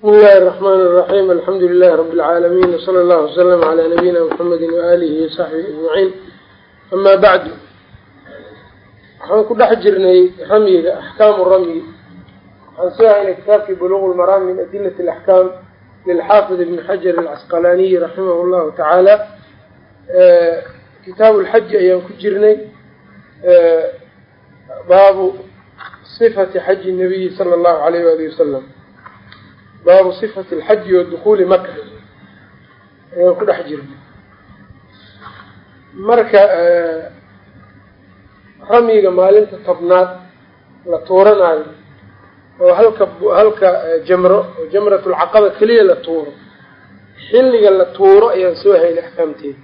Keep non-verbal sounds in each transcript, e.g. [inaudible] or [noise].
بسم الله الرحمن الرحيم الحمد لله رب العالمين وصلى الله وسلم على نبينا محمد وآله وصحبه أجمعين amaa بعد waxaan ku dhex jirnay ramyiga axkaamu ramyi. Waxaan soo haynay kitaabkii buluuq lmaraam min adilati alaxkaam lilxaafid ibni xajar alcasqalaaniyi raximah llahu tacaala eh, kitaabu lxaji ayaan ku jirnay. Eh, baabu sifati xaji nabiyi sala allahu alayh waali wasalam baabu sifati alxaji wa dukuuli maka ayaan ku dhex jirnay marka ramyiga maalinta tobnaad la tuuranayo oo halka halka jamro oo jamratulcaqaba keliya la tuuro xilliga la tuuro ayaan soo haynay axkaamteeda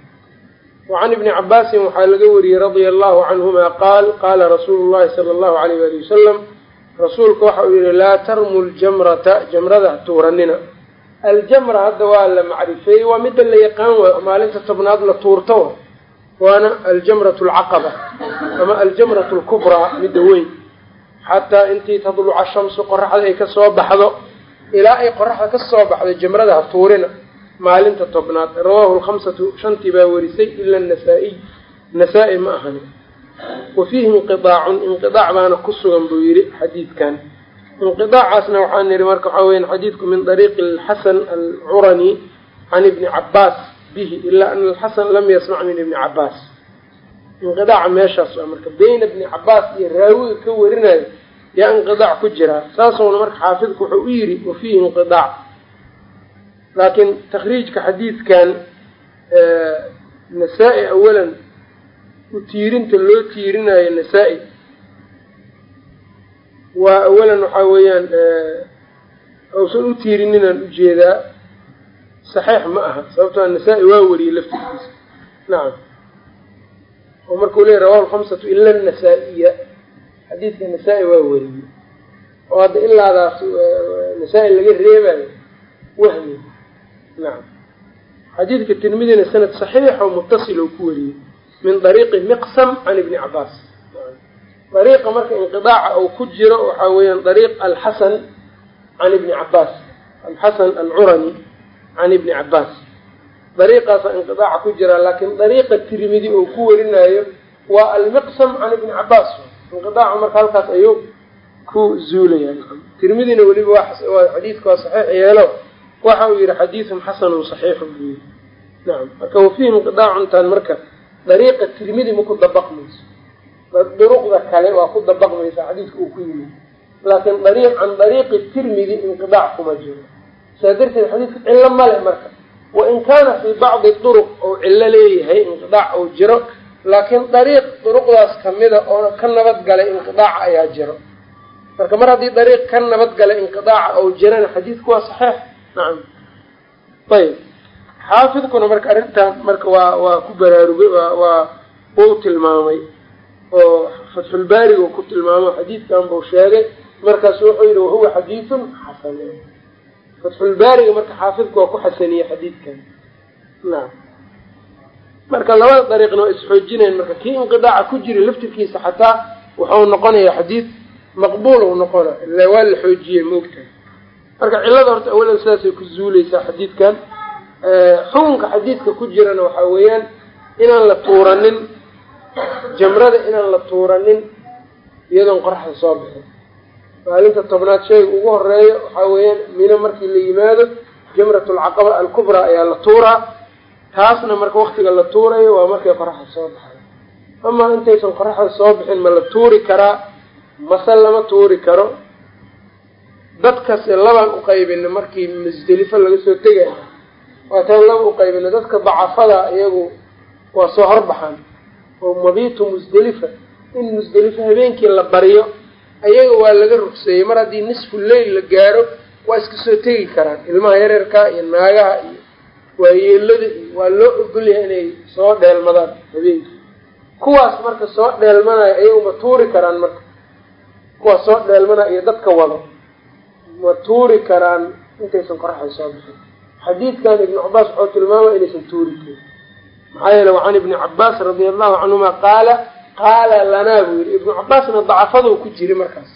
wacan ibni cabaasin waxaa laga wariyey radia allahu canhuma qaal qaala rasuulu llahi sala allahu alayh wali wasalam rasuulka waxa uu yihi laa tarmu ljamrata jamrada ha tuuranina aljamra hadda waa la macrifeeyey waa midda la yaqaan waayo maalinta tobnaad la tuurto waana aljamratu alcaqaba ama aljamratu alkubraa midda weyn. Xataa intii tadluca shamsu qoraxda ay ka soo baxdo ilaa ay qoraxda ka soo baxdo jamrada ha tuurina. Maalinta tobnaad rawaahu lkhamsatu shantii baa warisay ila nasaa-iy nasaa-i ma ahani wa fiihi inqidaacun inqidaac baana ku sugan buu yidhi xadiidkan. Inqidaacaasna waxaa nidhi marka waxaa weyan xadiidku min dariiqi alxasan alcurani can ibni cabaas bihi ilaa ana alxasan lam yasmac min ibni cabaas inqidaaca meeshaas waa marka beyna ibni cabaas iyo raawiga ka warinayo yaa inqidaac ku jiraa saasuna marka xaafidku wuxuu u yidhi wa fiihi inqidaac. Laakiin takriijka xadiidkan nasaa-i awalan u tiirinta loo tiirinayo nasaa-i. Waa awalan waxaa weeyaan uusan u tiirininaan u jeedaa saxiix ma aha sababtoo nasaa-i waa wariyey laftirkiisa nacam oo markuu leeyay rawahu lkhamsatu ila nasaa-iya xadiidka nasaa-i waa wariyey. Oo hadda ilaadaas nasaa-i laga reebayo wahmi nacam xadiidka tirmidina sanad saxiix oo mutasil oo ku wariyey min dariiqi miqsam can ibni cabaas dariiqa marka inqidaaca uu ku jiro waxaa weeyaan dariiq alxasan can ibni cabaas alxasan alcurani can ibni cabaas dariiqaasa inqidaaca ku jira laakiin dariiqa tirmidi oo ku warinayo waa almiqsam can ibni cabaas inqidaaca marka halkaas ayuu ku zuulaya tirmidina weliba waa xadiidka waa saxiix yeelo. Waxa uu yihi xadiidun xasanun saxiixun buu yiri nacam marka wafiihi inqidaacuntaan marka dariiqa tirmidi ma ku dabaqmayso? Duruqda kale waa ku dabaqmaysa xadiidka uu ku yimid laakiin dariiq can dariiqi tirmidi inqidaac kuma jiro. Saa darteed xadiidka cillo male marka. Wain kaana fii bacdi duruq ou cillo leeyahay inqidaac ou jiro laakiin dariiq duruqdaas kamida oo ka nabad galay inqidaaca ayaa jiro. Marka mar haddii dariiq ka nabad galay inqidaaca ou jirana xadiidku waa saxiix? Nacam ayb xaafidkuna marka arrintan marka waa waa ku baraarugay waa wuu tilmaamay oo fatxulbaariga ku tilmaamo xadiidkan buu sheegay. Markaasu wuxuu yihi wahuwa xadiidun xasan fatxulbaariga marka xaafidku waa ku xasaniyey xadiidkan. Nacam marka labada dariiqna waa isxoojinayn marka kii inqidaaca ku jira laftirkiisa xataa wuxuu noqonayaa xadiid maqbuul u noqona ila waa la xoojiyey maogtahay marka cillada horta awalan sidaasay ku zuuleysaa xadiidkan xukunka xadiidka ku jirana waxaa weeyaan inaan la tuuranin jamrada inaan la tuuranin iyadoon qoraxda soo bixin. Maalinta tobnaad shayga ugu horeeyo waxaa weeyaan mino markii la yimaado jamratulcaqaba alkubraa ayaa la tuuraa. Taasna marka waktiga la tuurayo waa markay qoraxda soo baxay amaa intaysan qoraxda soo bixin ma la tuuri karaa? Mase lama tuuri karo. Dadkase labaan uqaybina markii musdelifo laga soo tegayo waataan laba uqaybina dadka dacafada iyagu waa soo horbaxaan oo mabiitu musdelifa in musdelifo habeenkii la baryo ayaga waa laga rugseeyey mar haddii nisfu leyl la gaaro waa iska soo tegi karaan. Ilmaha yareerka iyo naagaha iyo waayeelada iyo waa loo ogolyahay inay soo dheelmadaan habeenkii. Kuwaas marka soo dheelmanayo ayagu ma tuuri karaan marka. Kuwaas soo dheelmanaya iyo dadka wado ma tuuri karaan intaysan qoraxda soo bixin xadiidkan ibnu cabaas wuxuu tilmaamaya inaysan tuuri karin. Maxaa yeele wa can ibni cabaas radia allahu canhuma qaala qaala lanaa buu yidhi. Ibnu cabaasna dacafaduu ku jiri markaas.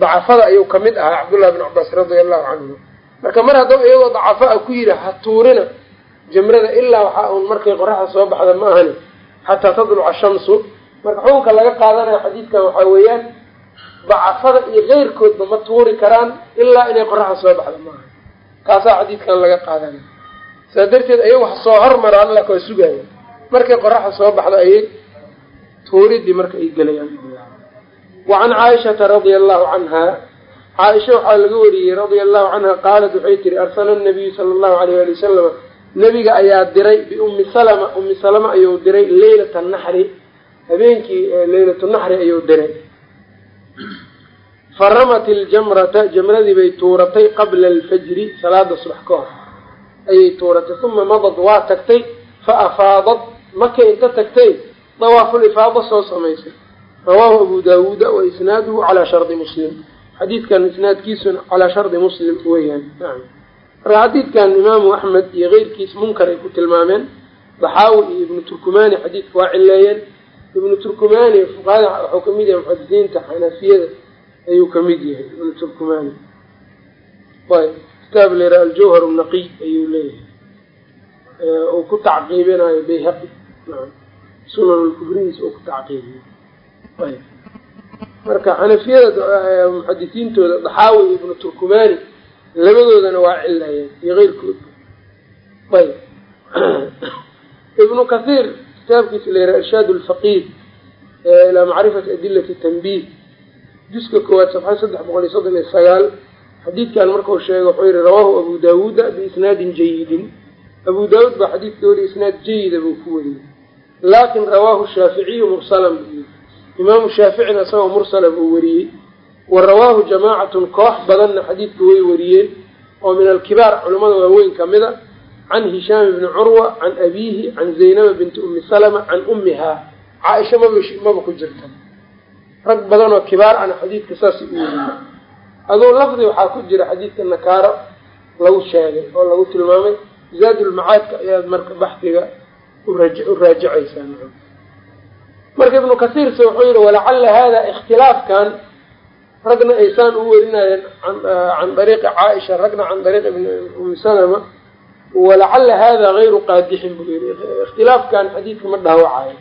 Dacafada ayuu ka mid ahaa cabdullahi ibnu cabaas radia allahu canhuma marka mar haddaba iyagoo dacafo a ku yidhi ha tuurina jamrada ilaa waxaa uun markay qoraxda soo baxda ma ahani xataa tadluca shamsu. Marka xukunka laga qaadanayo xadiidkan waxaa weeyaan dacafada iyo keyrkoodba ma tuuri karaan ilaa inay qoraxda soo baxda maaha kaasaa xadiidkan laga qaadanaya saa darteed ayagu ha soo hormaraan la kala sugaaya markay qoraxda soo baxdo ayay tuuridii marka ay gelayaan. Wa can caaishata radia allahu canha caaisha waxaa laga wariyey radia allahu canha qaalat waxay tihi arsala nabiyu sala allahu alayh ali wasalama nebiga ayaa diray biummi salama ummi salama ayuu diray leylata naxri. Habeenkii leylatu naxri ayuu diray faramat iljamrata jamradii bay tuuratay qabla alfajri salaada subax ka hor. Ayay tuuratay uma madad waa tagtay fa afaadad markay inta tagtay dawaaful ifaada soo samaysay. Rawaahu abu daawuuda wa isnaaduhu calaa shardi muslim. Xadiidkan isnaadkiisuna calaa shardi muslim weeyaan. Marka xadiidkan imaamu axmed iyo keyrkiis munkar ay ku tilmaameen daxaawi iyo ibnu turkumani xadiidka waa cileeyeen ibnu turkumani fuqahada waxuu ka mid yahay muxadisiinta xanafiyada ayuu ka mid yahay ibnu turkumani ayb kitaab lera aljawhar naqiy ayuu leeyahay. Uu ku tacqiibinayo bayhaqi. Sunan lkubriis uu ku tacqiibiyo ayb marka xanafiyada muxadisiintooda daxaawi ibnu turkumani labadoodana waa cilayeen iyo keyrkooda ayb [clears throat] ibnu kathiir kitaabkiisa la yaraha irshaad lfaqiid ilaa macrifati adilati tanbiih juska koowaad safxa saddex boqol iyo soddon iyo sagaal. Xadiidkan markau sheegay wuxuu yihi rawaahu abu daawuuda biisnaadin jayidin abu daawuud baa xadiidka wariya isnaad jayida buu ku wariyey laakin rawaahu shaaficiyu mursalan buu yii imaamu shaaficina isagoo mursala buu wariyey. Wa rawaahu jamaacatun koox badanna xadiidka way wariyeen oo min alkibaar culimmada waaweyn ka mid a. Can hishaam ibni curwa can abiihi can zaynaba binti ummi salama can ummihaa. Caaisha maba maba ku jirta rag badan oo kibaar ana xadiidka saasay u wariyey aduu lafdi waxaa ku jira xadiidka nakaaro lagu sheegay oo lagu tilmaamay zaadulmacaadka ayaad marka baxdiga u raajicaysaa marka ibnu kasiirse wuxuu yihi walacalla hada ikhtilaafkan ragna aysaan u werinayeen can dariiqi caaisha ragna can dariiqi umi salama walacalla hada gayru qaadixin buu yihi ikhtilaafkan xadiidka ma dhaawacayo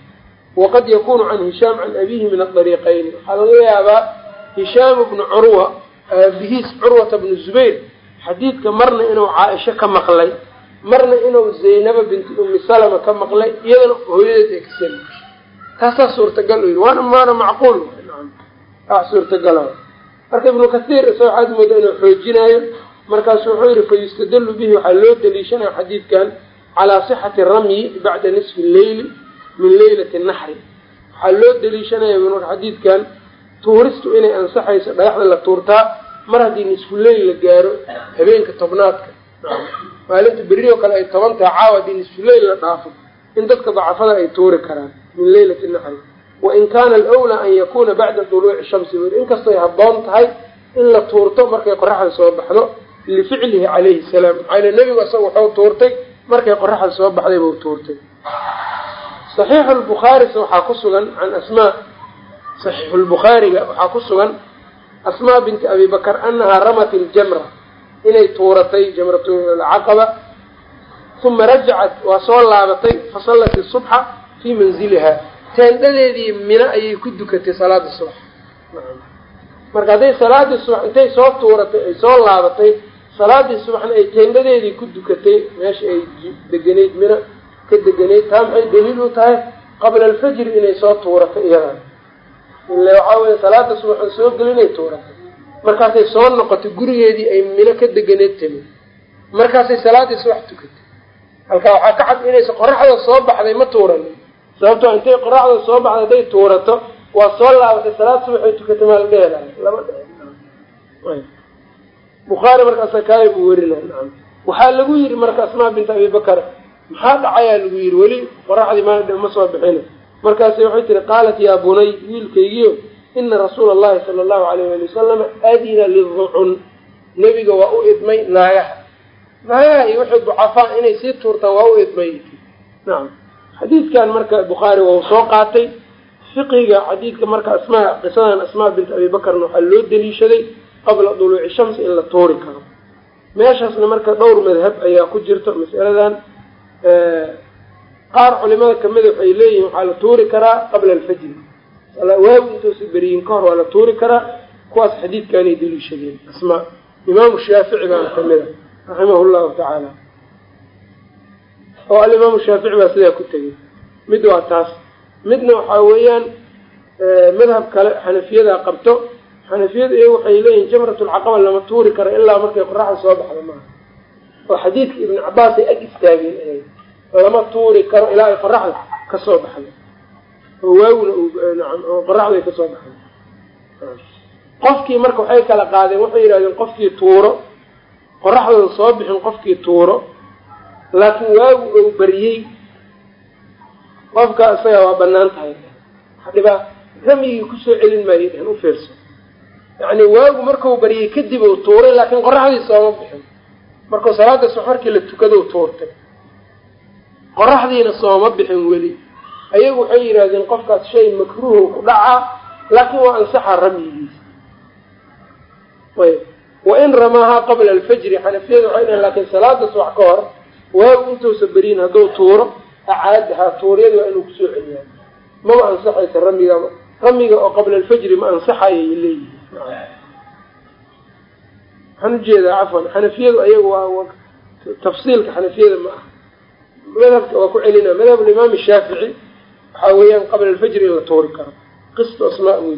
waqad yakunu can hishaam can abiihi min adariiqayni waxaa laga yaabaa hishaam bnu curwa aabihiis curwata bnu zubayr xadiidka marna inuu caaisho ka maqlay marna inuu zaynaba binti ummi salama ka maqlay iyadana hooyadeed ay kasee maqshay taasaa suurtagal u yidhi waana maana macquul wax suurtagala marka ibnu kathiir isa waxaad moodaa inuu xoojinaayo markaasu wuxuu yihi fa yustadalu bihi waxaa loo daliishanaya xadiidkan calaa sixati ramyi bacda nisfi leyli min leylati naxri waxaa loo daliishanaya xadiidkan tuuristu inay ansaxayso dhagaxda la tuurtaa mar haddii nisfu leyl la gaaro habeenka tobnaadka. Maalinta berri oo kale ay toban tahay caawa haddii nisfu leyl la dhaafo in dadka dacafada ay tuuri karaan min leylati naxri wain kaana alwlaa an yakuna bacda duluuci shamsi wer inkastay habboon tahay in la tuurto markay qoraxda soo baxdo lificlihi calayhi salaam. Maxaa yile nebigu isaga wuxuu tuurtay markay qoraxda soo baxday buu tuurtay saxiixu lbukhaaris waxaa ku sugan can asmaa saxiixu lbukhaariga waxaa ku sugan asmaa binti abi bakr anahaa ramat iljamra inay tuuratay jamratulcaqaba uma rajacat waa soo laabatay fasallat isubxa fii manziliha teendhadeedii mino ayay ku dukatay salaada subax marka hadday salaadii subax intay soo tuuratay ay soo laabatay salaadii subaxna ay teendhadeedii ku dukatay meesha ay deganayd mino ka deganayd taa maxay daliil u tahay qabla alfajri inay soo tuuratay iyadan ile waxaa weye salaada subax soo gelinay tuuratay markaasay soo noqotay gurigeedii ay mino ka deganeed timi. Markaasay salaadii subax tukatay. Halkaa waxaa ka cad inaysa qoraxda soo baxday ma tuuranin sababtoo intay qoraxda soo baxday hadday tuurato waa soo laabatay salaad subaxay tukatay maa la dhehelay lama bukhaari markaasa kaaya buu werinay naam. Waxaa lagu yidhi marka asmaa binta abi bakar maxaa dhacayaa lagu yidhi? Weli qoraxdii maal ma soo bixina markaasi waxay tihi qaalat yaa bunay wiilkaygiyo ina rasuula allahi sala allahu alayh ali wasalama adina liducun nebiga waa u idmay naagaha. Naagaha iyo wixii ducafaa inay sii tuurtaan waa u idmay. Nacam xadiidkan marka bukhaari waa soo qaatay. Fiqiga xadiidka marka asmaa qisadan asmaa bint abi bakrna waxaa loo daliishaday qabla duluuci shamsi in la tuuri karo. Meeshaasna marka dhowr madhab ayaa ku jirto masaladan qaar culimada kamida waxay leeyihiin waxaa la tuuri karaa qabla alfajri. Waagu intuusa beriyin ka hor waa la tuuri karaa kuwaas xadiidkaanay daliishadeen asmaa imaamu shaafici baana kamida raximahu llahu tacaala. Oo alimaamu shaafici baa sidaa ku tegay mid waa taas. Midna waxaa weeyaan madhab kale xanafiyadaa qabto. Xanafiyadu iyagu waxay leeyihiin jamratulcaqaba lama tuuri karo ilaa markay qoraxda soo baxdo maaha oo xadiidka ibnu cabaasay ag istaageen lama tuuri karo ilaa ay qoraxda ka soo baxdo oo waaguna oo qoraxdu ay ka soo baxdo qofkii marka waxay kala qaadeen waxay yidhahdeen qofkii tuuro qoraxdooda soo bixin qofkii tuuro laakiin waagu ou bariyey. Qofka isaga waa bannaan tahay. Hadhibaa ramyigii ku soo celin maayo dhehen u fiirso. Yacni waagu markau bariyey kadib uu tuuray laakiin qoraxdii sooma bixin markuu salaada suxarkii la tukadou tuurtay qoraxdiina sooma bixin weli. Ayagu waxay yidhaahdeen qofkaas shay makruuho ku dhacaa laakiin waa ansaxa ramyigiisa ayb wain ramaahaa qabla alfajri xanafiyadu waxay dhaheen laakiin salaada subax ka hor waagu intuusa beriyin hadduu tuuro acaadahaa tuuryada waa inuu ku soo celiyaa mama ansaxaysa ramiga ramiga oo qabla alfajri ma ansaxayay leeyihiin waxaan u jeedaa cafwan xanafiyadu ayagu tafsiilka xanafiyada ma aha. Madhabka waa ku celina. Madhab imaam shaafici waxaa weeyaan qabla alfajri in la tuuri karo. Qisto asmaa way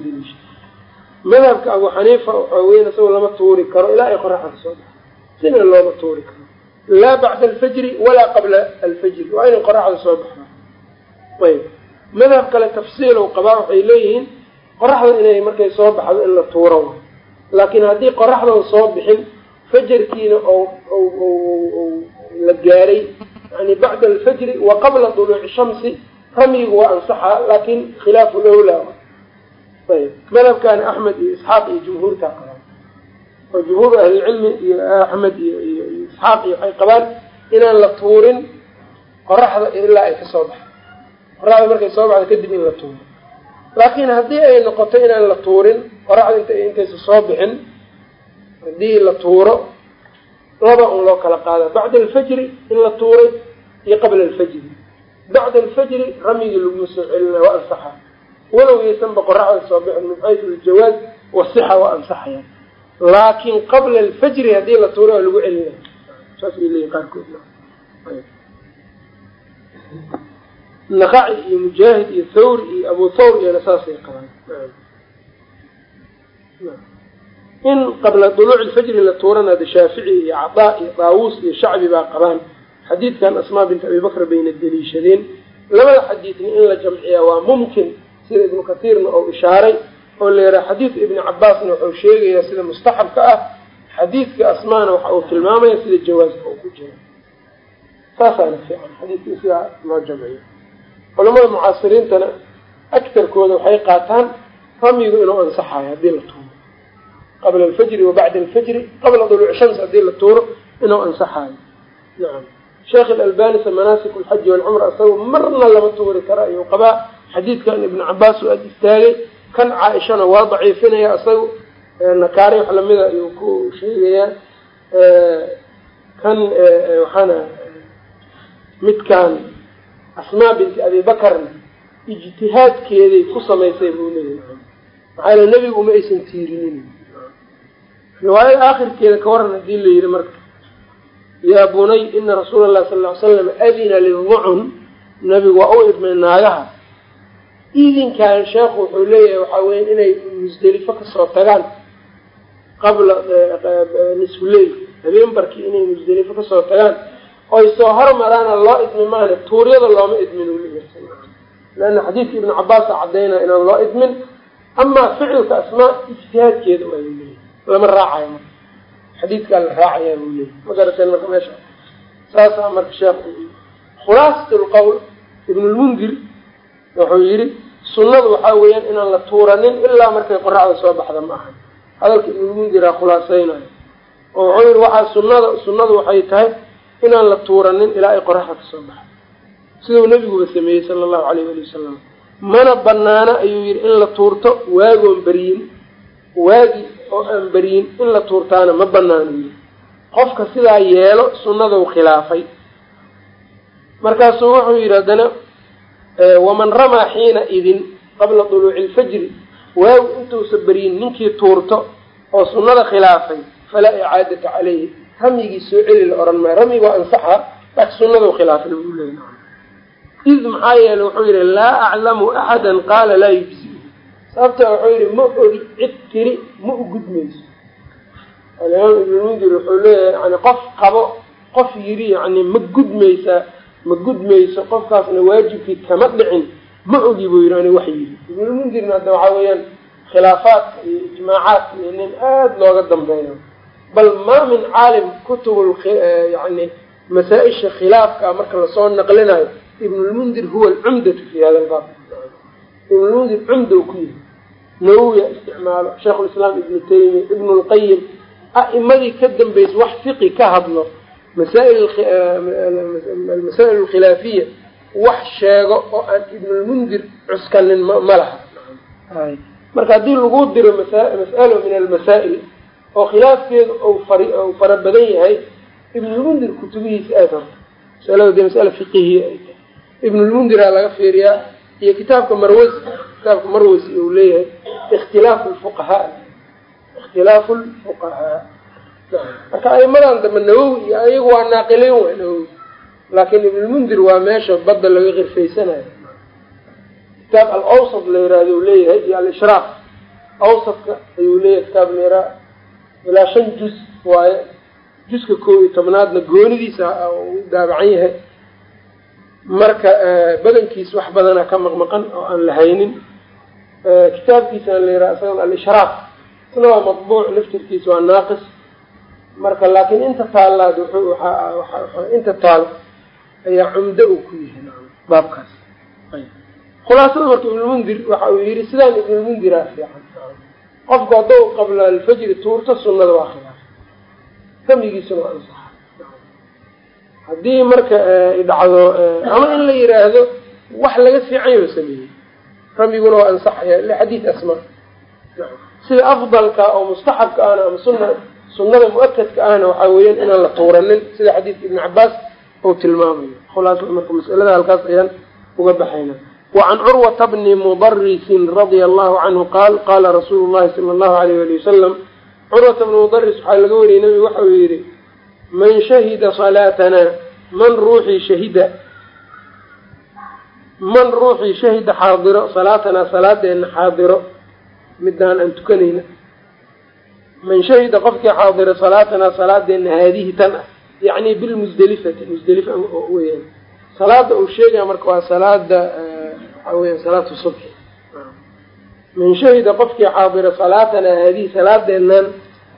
madhabka abu xaniifa waxaa weyan isagoo lama tuuri karo ilaa ay qoraxda ka soo baxo sina looma tuuri karo. Laa bacda alfajri walaa qabla alfajri. Waa inay qoraxda soo baxdaa ayb. Madhab kale tafsiilow qabaa waxay leeyihiin qoraxda inay markay soo baxdo in la tuuro laakiin haddii qoraxdan soo bixin fajarkiina la gaaray yani bacda alfajri wa qabla duluuci shamsi ramyigu waa ansaxaa laakin khilaafu lawlaa. Ayb. Madhabkaani axmed iyo isxaaq iyo jumhuurtaa qabaan. Oo jumhuur ahlilcilmi iyo axmed iyo iyo isxaaq iyo waxay qabaan inaan la tuurin qoraxda ilaa ay ka soo baxdo. Qoraxda markay soo baxdo kadib in la tuuro. Laakiin haddii ay noqoto inaan la tuurin qoraxda int intaysa soo bixin haddii la tuuro laba un loo kala qaada. Bacda alfajri in la tuuray iyo qabla alfajri. Bacda alfajri ramyigii laguma soo celina waa ansaxa. Walow yaysanba qoraxda soo bixin min xaysu aljawaaz wasixa waa ansaxaya. Laakin qabla alfajri haddii la tuuro waa lagu celinaya saas ay leeyihiin qaarkood. Naqaci iyo mujaahid iyo thawri iyo abu thawr iyona saasay qabaan in qabla duluuci lfajri la tuurana de shaafici iyo cadaa iyo daawuus iyo shacbi baa qabaan. Xadiidkan asmaa bint abi bakr bayna deliishadeen. Labada xadiidna in la jamciyaa waa mumkin sida ibnu katiirna ou ishaaray oo la yaraha xadiidka ibni cabaasna wuxuu sheegayaa sida mustaxabka ah. Xadiidka asmaana waxa uu tilmaamaya sida jawaaska uu ku jiro. Saasaana fiican xadiidka sidaa loo jamciyo. Culamada mucaasiriintana agtarkooda waxay qaataan ramyigu inuu ansaxayo haddii la tuuro qabla alfajri wa bacda alfajri qabla duluuci shams haddii la tuuro inuu ansaxaayo nacam sheekh alalbanisa manaasik alxaji walcumra isaga marna lama tuuri kara ayuu qabaa xadiidkan ibnu cabaas u ag istaagay kan caaishana waa daciifinaya isaga nakaari wax lamida ayuu ku sheegayaa kan waxaana midkan asmaa binti abi bakarna ijtihaadkeeday ku samaysay buu leeyahy maxaa yale nebigu uma aysan tiirinin riwaayada aakhirkeeda ka waran haddii la yidhi marka yaa bunay ina rasuula allahi sala ly slam adina liducun nabigu waa u idmay naagaha. Idinkan sheekhu wuxuu leeyahay waxaa weya inay musdelifo ka soo tagaan qabla nisfuleyl habeenbarkii inay musdelifo ka soo tagaan. Oy soo hormaraana loo idmi maana tuuryada looma idmin leanna xadiidka ibnu cabaasa caddaynaya inaan loo idmin amaa ficilka asmaa ijtihaadkeeda waa lama raacayo marka. Xadiidkaa la raacayaa buu leeyay ma garateen marka meesha saasaa marka sheekh khulaasat lqowl ibnulmundir wuxuu yidhi sunnadu waxaa weeyaan inaan la tuuranin ilaa markay qoraxda soo baxda ma aha hadalka ibnulmundiraa khulaasaynayo oo wuxuu yidhi waxaa sunnada sunnadu waxay tahay inaan la tuuranin ilaa ay qoraxda ka soo baxdo. Siduu nebiguba sameeyey sala allahu alayh ali wasalam mana banaana ayuu yidhi in la tuurto waagoon beriyin waagi oo aan beriyin in la tuurtaana ma banaano qofka sidaa yeelo sunnadau khilaafay. Markaasuu wuxuu yidhi haddana waman ramaa xiina idin qabla duluuci ilfajri waaw intuusa beryin ninkii tuurto oo sunnada khilaafay falaa icaadata caleyhi ramyigii soo celi la odhan maayo. Ramyiga waa ansaxa laakin sunnadau khilaafay buu leey id maxaa yeele wuxuu yidhi laa aclamu axadan qaala laa yujziu sababta wuxuu yidhi ma ogi cid tiri ma u gudmayso. Alimaam ibnulmundir wuxuu leeyahay yani qof qabo qof yiri yani ma gudmaysaa ma gudmayso qofkaasna waajibkii kama dhicin ma ogi buu yidhi ani wax yiri ibnulmundirna hadda waxaa weeyaan khilaafaadka iyo ijmaacaadka iyo nin aada looga dambeeyo bal maa min caalim kutubul yani masaa-isha khilaafka marka la soo naqlinayo ibnulmundir huwa alcumdatu fi hada lbaab ibnulmundir cumda u ku yihi nawowiya isticmaalo sheikhulislaam ibnu taymiya ibnu lqayim a'imadii ka dambaysa wax fiqi ka hadlo masaa'il alkhilaafiya wax sheego oo aan ibnulmundir cuskanin ma laha. Marka haddii lagu diro mas'alo min almasaa'il oo khilaafkeedu u fara badan yahay ibnulmundir kutubihiisa aad horta masalada dee masala fiqihiya ay tahay. Ibnulmundiraa laga fiiriyaa iyo kitaabka marwasi kitaabka marwasi uu leeyahay ikhtilaafu lfuqahaa ikhtilaafu lfuqahaa marka aimadan dambe nawowi iyo ayagu waa naaqileyn waa nawowi. Laakiin ibnulmundir waa meesha badda laga qirfaysanayo kitaab al-awsat la yihahdo uu leeyahay iyo al-ishraaq awsadka ayuu leeyahay kitaab la yihah ilaa shan juz waaye. Juska koob iyo tobnaadna goonidiisa u daabacan yahay. Marka badankiis wax badana ka maqmaqan oo aan la haynin kitaabkiisana la yiraha isagan al-ishraaq. Isna waa matbuuc laftirkiisa waa naaqis. Marka laakiin inta taallaad inta taal ayaa cumdo uu ku yahay baabkaas. Khulaasada marka ibnulmundir waxa uu yihi sidaan ibnulmundiraa fiican. Qofku haddau qabla alfajri tuurto sunnada waa khilaaf. Damigiisuna waa ansaxa haddii marka dhacdo ama in la yiraahdo wax laga fiicanyo sameeyey ramyiguna waa ansaxaya lixadiid asma sida afdalka oo mustaxabka ahna ama sunna sunnada mu'akadka ahna waxaa weeyaan inaan la tuuranin sida xadiidka ibni cabaas uu tilmaamayo. Khulaasada marka masalada halkaas ayaan uga baxayna. Wacan curwata bni mudarisin radia allahu canhu qaal qaala rasuulu llahi sala allahu alayh ali wasalam curwata bni mudaris waxaa laga wariyey nabigu waxa uu yihi man shahida salaatanaa man ruuxii shahida man ruuxii shahida xaadiro salaatanaa salaadeena xaadiro. Midaan aan tukanayna. Man shahida qofkii xaadiro salaatanaa salaadeena haadihi tan ah. Yacni bilmusdelifati musdelifa weyaan salaada uu sheegaya marka waa salaada waxaa weya salaatu subxi man shahida qofkii xaadiro salaatanaa haadihi salaadeenan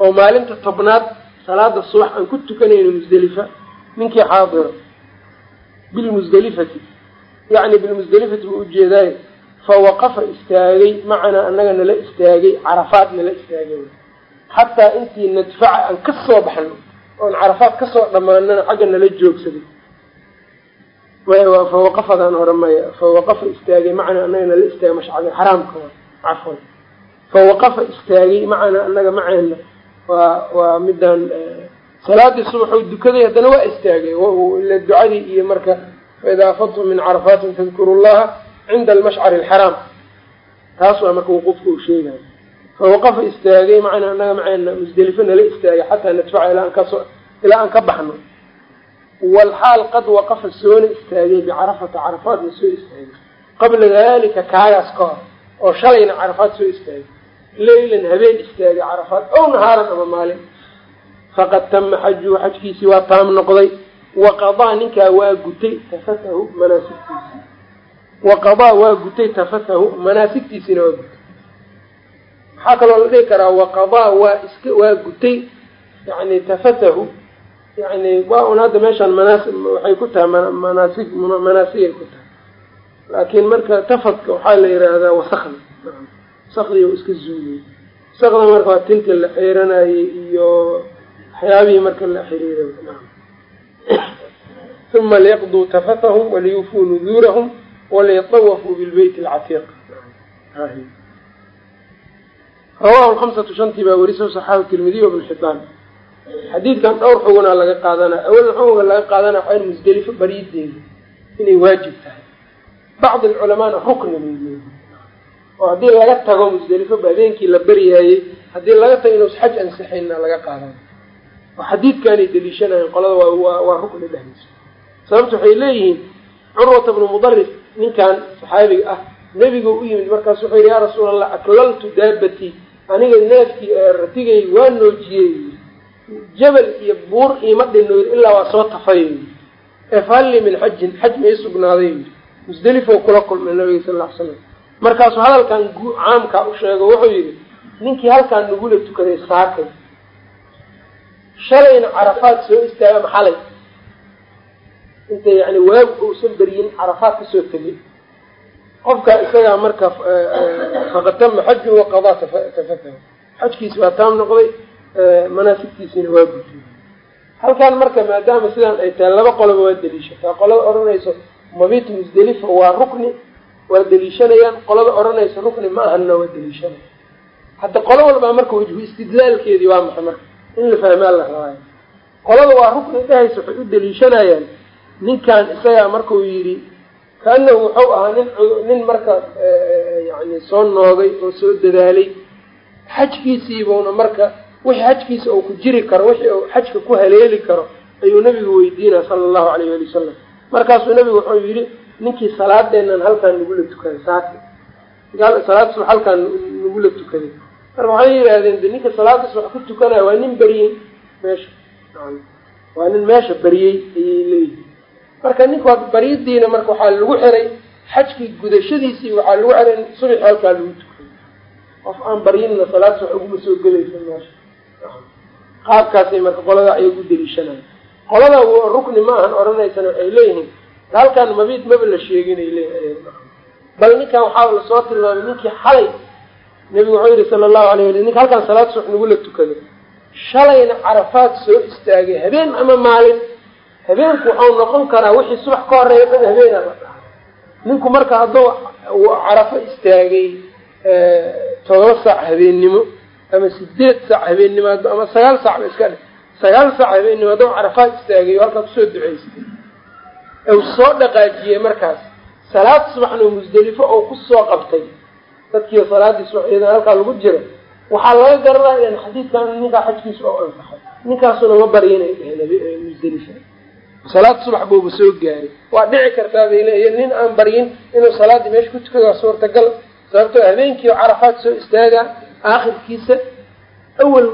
oo maalinta tobnaad salaada subax aan ku tukanayno musdelifa ninkii xaadiro. Bilmusdelifati yacni bilmusdelifati buu ujeedaayo fawaqafa istaagay macanaa annaga nala istaagay carafaad nala istaagay. Xataa intii nadfaca aan ka soo baxno oon carafaad ka soo dhammaanana xagga nala joogsaday. Fawaqafadaan hore maya fawaqafa istaagay macanaa annaga nala istaagay mashcari xaraamka cafwan. Fawaqafa istaagay macanaa annaga maceena waa waa midaan salaadii subaxuu dukaday haddana waa istaagay ila ducadii iyo marka faidaa afadtum min carafaatin tadkuru llaha cinda almashcari alxaraam taas waa marka wuquufka uu sheegayo fawaqafa istaagay macnaa annaga maceena musdelifo nala istaagay xataa nadfaca ilaa aan ka soo ilaa aan ka baxno. Walxaal qad waqafa soona istaagay bicarafata carafaadna soo istaagay. Qabla dalika kaagaas ka hor oo shalayna carafaad soo istaagay. Leylan habeen istaagay carafaad ow nahaaran ama maalin. Faqad tama xajuhu xajkiisii waa taam noqday waqadaa ninkaa waa gutay tafatahu manaasigtiisii waqadaa waa gutay tafatahu manaasigtiisiina waa gutay. Waxaa kaloo la dhihi karaa waqadaa waa iska waa gutay yani tafatahu yani waa un hadda meeshaan manaasi waxay ku tahay manaasig manaasigay ku tahay. Laakiin marka tafadka waxaa la yidhaahdaa wasakda wasakdii iska zuuliyey wasakda marka waa tinta la xiiranayay iyo waxyaabihii marka la xiriiray uma liyaqduu tafatahum waliyufuu nuduurahum waliyatawafuu bilbeyt alcatiiq rawahu lhamsatu shantii baa weriso saxaahu tirmidiy wabn xibaan xadiidkan dhowr xugunaa laga qaadanaya awal xugunka laga qaadanaya waxaa musdelifo bariideeda inay waajib tahay bacdi alculamaana rukni bay leeyihiin oo haddii laga tago musdelifo habeenkii la baryaayey haddii laga tago inuus xaj ansixinna laga qaadanayo oo xadiidkaanay deliishanayan qolada waa rukni dhehayso sababta waxay leeyihiin curwata bnu mudaris ninkan saxaabiga ah nebigu u yimid markaas wuxuu yidhi yaa rasuul allah aklaltu daabatii aniga neefkii ratigay waa noojiyey. Jabal iyo buur iima dhinooyr ilaa waa soo tafay. Ee fahallii min xajin xaj ma ii sugnaaday. Musdelifou kula kulmay nabiga sal lla ly slam markaasuu hadalkan caamkaa u sheego wuxuu yidhi ninkii halkaan nagula tukaday saakay shalayna carafaad soo istaaga ama xalay inta yani waagu uusan beryin carafaad ka soo tegay qofkaa isagaa marka faqad tama xaju waqadaa tafatahu xajkiisi waa taam noqday manaasigtiisina waa gutay halkan marka maadaama sidaan ay tahay laba qoloba waa deliishataa qolada odhanayso mabitu musdelifa waa rukni waa deliishanayaan. Qolada odhanaysa rukni ma ahanna waa deliishanaya hadda qolo walbaa marka wajhu istidlaalkeedii waa maxay marka in la fahmaa la rabaayo qolada waa rukni dhehaysa waxay u deliishanayaan. Ninkan isagaa markuu yidhi kaanahu wuxuu ahaa nin nin marka yani soo noogay oo soo dadaalay xajkiisiibuuna marka wixii xajkiisa uu ku jiri karo wixii uu xajka ku haleeli karo ayuu nabigu weydiinaya sala allahu alayh wali wasalam markaasuu nabigu wuxuu yidhi ninkii salaadeennan halkaan nagula tukaday saaki salaada subax halkaan nagula tukaday marka waxay yidhaahdeen de ninka salaada subax ku tukanaya waa nin beriyey meesha. Waa nin meesha beriyey ayay leeyihiin marka ninka baridiina marka waxaa lagu xiray xajkii gudashadiisii waxaa lagu xiray subax halkaa lagu tukaday qof aan baryinna salaad subax uguma soo gelaysa meesha. Qaabkaasay marka qolada ayagu deliishanaya qolada rukni ma ahan odhanaysana waxay leeyihiin halkaan mabiid maba la sheegin ay leeyihiin bal ninkan waxaa la soo tilmaamay ninkii xalay nebigu wuxuu yihi sala allahu alayh wali ninka halkaan salaad subax nagula tukaday shalayna carafaad soo istaagay habeen ama maalin? Habeenku waxau noqon karaa wixii subax ka horreeya dhan habeena la dhaha ninku marka hadduu carafo istaagay todoba saac habeennimo ama sideed saac habeennimo ama sagaal saac ba iska dhe sagaal saac habeennimo hadduu carafaad istaagay halkaa ku soo duceystay u soo dhaqaajiyey markaas. Salaad subaxna musdelifo oo ku soo qabtay dadkii salaadii subax iyadan halkaa lagu jiro waxaa laga garanaya in xadiidkan ninkaa xajkiisa oo ansaxay. Ninkaasuna ma baryinay dheheen musdelifa salaad subax buuba soo gaaray. Waa dhici kartaa bay leeya nin aan baryin inuu salaaddii meesha ku tukado waa suurtagal. Sababtoo habeenkii carafaad soo istaagaa aakhirkiisa awal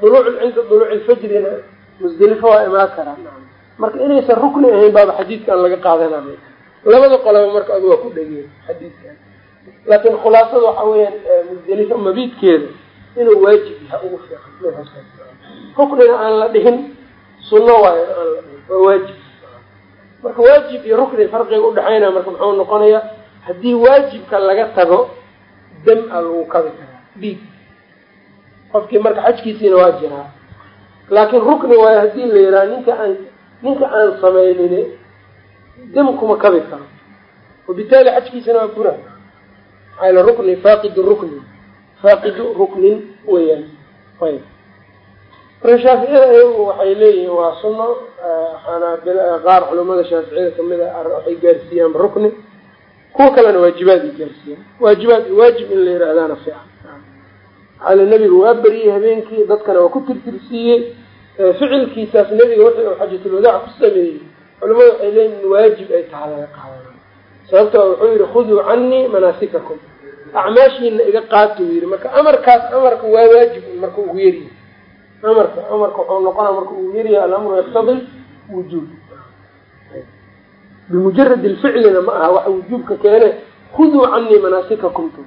duluuc cinda duluuci lfajrina musdelifo waa imaan karaa. Marka inaysan rukni ahayn baaba xadiidkan laga qaadanay labada qoloba marka adu waa ku dhegeen xadiidkan laakiin khulaasada waxa weeyaan musdelifo mabiidkeeda inuu waajib yahay ugu fiican ruknina aan la dhihin sunno waayo aan la dhihin waa waajib. Marka waajib iyo rukni farqiga udhexaynaya marka muxuu noqonayaa haddii waajibka laga tago dam a lagu kabi karaa dhiig. Qofkii marka xajkiisiina waa jiraa. Laakiin rukni waayo haddii la yidhaha ninka aan ninka aan samaynin dam kuma kabi karo. Wabitaali xajkiisana waa bura maxaa rukni faaqidu rukni. Faaqidu ruknin weyaan ayb marka shaaficiyada ayagu waxay leeyihiin waa sunno qaar culamada shaaficiyada kamida waxay gaarsiiyaan rukni. Kuwa kalena waajibaad ay gaarsiiyaan. Waajibaad waajib in la yihahdaana fiican. Maxaale nebiga waa beriyey habeenkii dadkana waa ku tirtirsiiyey ficilkiisaas nebiga wixii uu xajatulwadaac ku sameeyey. Culamada waxay leeyihiin in waajib ay tahay laga qaadana sababtoo wuxuu yihi khuduu canii manaasikakum acmaashiina iga qaatuu yihi marka amarkaas amarka waa waajib marka ugu yaryahay amarka amarka wuxuu noqonaa marka ugu yaryahay alamru yaktadi wujuub. Bimujarad lficlina ma aha waxa wujuubka keene khuduu canii manaasikakum tu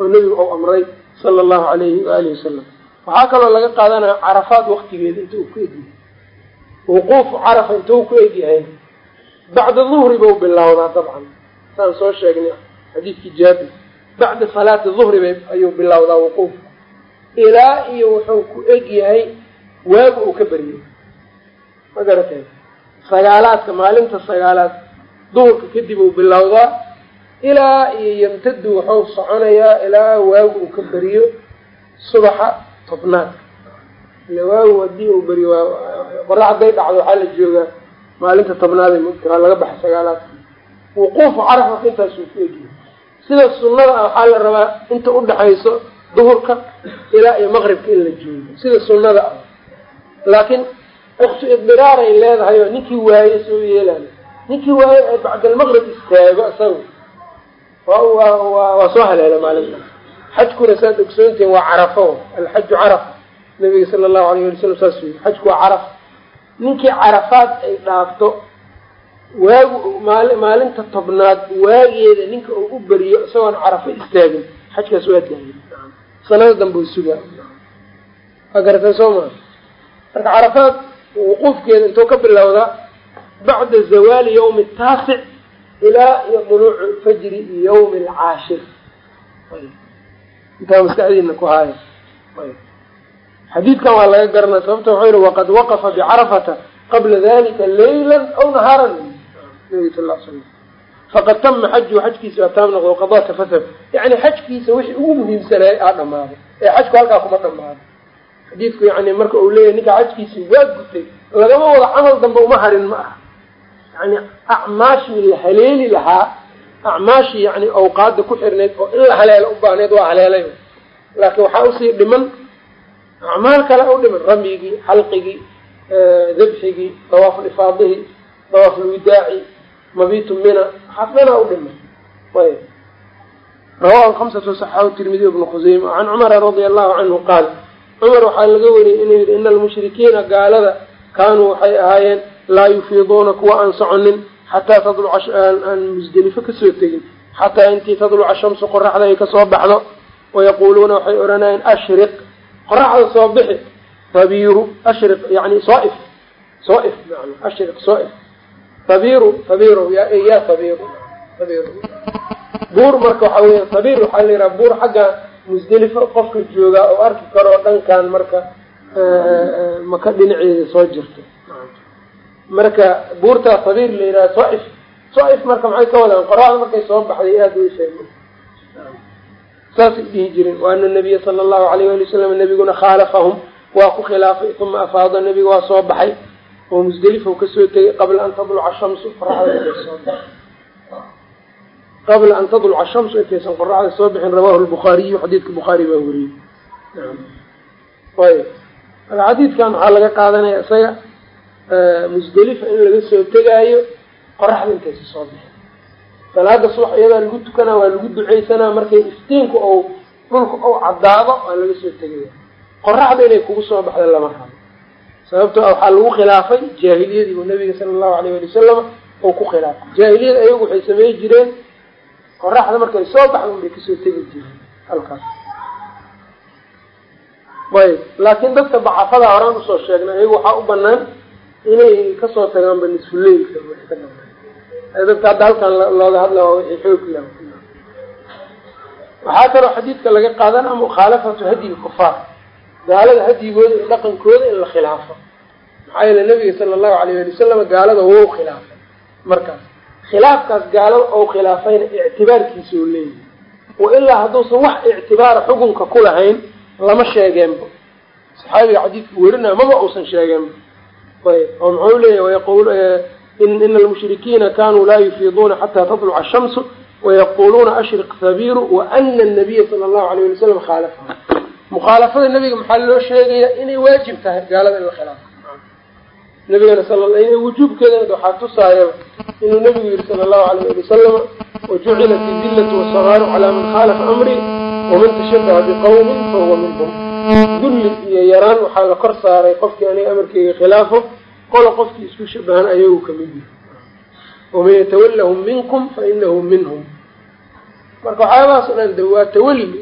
oo nebigu ou amray sala allahu alayhi waalihi wasalam waxaa kaloo laga qaadanaya carafaad waktigeeda inta uu ku egyahay wuquufu carafa inta uu ku egyahay bacda duhri bau bilowdaa dabcan. Saan soo sheegnay xadiidkii jaabir bacda salaati duhri ayuu bilowdaa wuquufku ilaa iyo wuxuu ku eg yahay waagu uu ka baryay ma garatay sagaalaadka maalinta sagaalaad duhurka kadib uu bilowdaa ilaa iyo yamtadu wuxuu soconayaa ilaa waagu uu ka beriyo subaxa tobnaadka ile waagu haddii uu waa qorax hadday dhacdo waxaa la joogaa maalinta tobnaad mugta waa laga baxa sagaalaadka wuquufu caraf marka intaasuu ku egyahay sida sunnada ah waxaa la rabaa inta udhaxayso duhurka ilaa iyo maqribka in la joogo sida sunnada ah. Laakiin waktu iddiraaray leedahay oo ninkii waaye soo yeelayo ninkii waaye ee bacdalmaqrib istaago isaga waa soo haleela maalinta. Xajkuna saad ogsoontihin waa carafo alxaju carafa. Nabiga sala allahu alayh wali salam saas yii xajku waa caraf. Ninkii carafaad ay dhaafto waagu maali maalinta tobnaad waageeda ninka uu u beriyo isagoon carafo istaagin. Xajkaas waa daayay sanada dambe u sugaa. Waa soo maa marka carafaad wuquufkeeda intuu ka bilowdaa bacda zawaali yawmi taasic ilaa iyo duluucu fajri yawmi alcaashir. Intaa maskaxdiina ku haaya xadiidkan waa laga garanaya sababta wuxuu yihi waqad waqafa bicarafata qabla dalika laylan aw nahaaran nabi sal l slam faqad tama xaju xajkiisa waa taam noqdo qadaa tafatab yani xajkiisa wixii ugu muhiimsanaay aa dhamaaday ee xajku halkaa kuma dhamaado xadiidku yani marka uu leeyahy ninka xajkiisi waa gutay lagama wado camal dambe uma harin ma aha. Yani acmaashii la haleeli lahaa acmaashii yani awqaada ku xirnayd oo in la haleelo u baahneyd waa haleelay laakiin waxaa u sii dhiman acmaal kale u dhiman ramyigii xalqigii dabxigii dawaaflifaadihii dawaafulwidaaci mabitu mina xafnana u dhiman ayb rawahu hamsatu saxahu tirmidiy ibnu khuseyma can cumara radia allahu canhu qaal cumar waxaa laga wariyey inuu yihi ina almushrikiina gaalada kaanuu waxay ahaayeen laa yufiiduuna kuwa aan soconin xataa tadluca aan musdelifo ka soo tegin xataa intii tadluca shamsu qoraxda ay ka soo baxdo. Wayaquuluuna waxay odhanayeen ashriq qoraxda soo bixi habiiru ashriq yani soo if soo if man ashriq soo if habiiru habiiru ya habiiru habiiru buur marka waxaa weya habiir waxaa la yidhaha buur xagga musdelifo qofka joogaa oo arki karoo dhankan marka maka dhinaceeda soo jirto. Marka buurtaa habiir la yidhaha soif. Soif marka maxay ka wadaan? Qoraxda markay soo baxday aada u sheegay saasay dhihi jireen wa ana nabiya sala allahu alayh wali wasalam nabiguna khaalafahum waa ku khilaafay uma afaada nabiga waa soo baxay oo musdelifa ka soo tegay qabla an tadluca shamsu qoraxda soo qabla an tadluca shamsu intaysan qoraxda soo bixin rawahu lbukhaariyu xadiidka bukhaari baa weriyey ayb xadiidkan waxaa laga qaadanaya isaga musdelifa in laga soo tegaayo qoraxda intaysa soo bixin. Salaada subax iyadaa lagu tukanaa waa lagu duceysanaa markay iftiinku ou dhulka ou caddaado waa laga soo tegaya. Qoraxda inay kugu soo baxda lama rabo sababtoo waxaa lagu khilaafay jaahiliyadii uu nabiga sala allahu alayh ali wasalam ou ku khilaafay. Jaahiliyada ayagu waxay samey jireen qoraxda markay soo baxda unbay ka soo tegi jireen halkaas. Ayb laakiin dadka dacafada horaan u soo sheegnay ayagu waxaa u banaan inay ka soo tagaanba nisfuleylka dadka hadda halkan looga hadla waa wixii xoog lah waxaa kaloo xadiidka laga qaadana mukhaalafatu hadyi kufaar gaalada hadyigooda iyo dhaqankooda in la khilaafo. Maxaa yeele nabiga sala allahu alayh ali wasalam gaalada wou khilaafay. Markaas khilaafkaas gaalada ou khilaafayna ictibaarkiisa oo leeyahay. Wa ilaa hadduusan wax ictibaara xukunka ku lahayn lama sheegeenba. Saxaabiga xadiidka werinaya maba uusan sheegeenba. Ayb oo muxuu leeyahy ina almushrikiina kanuu laa yufiiduuna xataa tadluca ashamsu wayaquluuna ashriq habiiru waana anabiya sala allahu alayh ali wasalam khaalafahu mukhaalafada nabiga maxaa loo sheegaya inay waajib tahay gaalada in la khilaafo nabigana wujuubkeedana waxaa tusaayaba inuu nabigu yihi sala allahu alayh ali wasalama wajucilat idillatu wasagaaru calaa man khaalafa amri waman tashabaha biqawmin fahuwa minhum dulli iyo yaraan waxaa la kor saaray qofkii aniga amarkeyga khilaafo qola qofkii isku shabahan ayagu ka mid yihi waman yatawallahum minkum fa inahu minhum marka waxyaabahaas o dhan de waa tawalli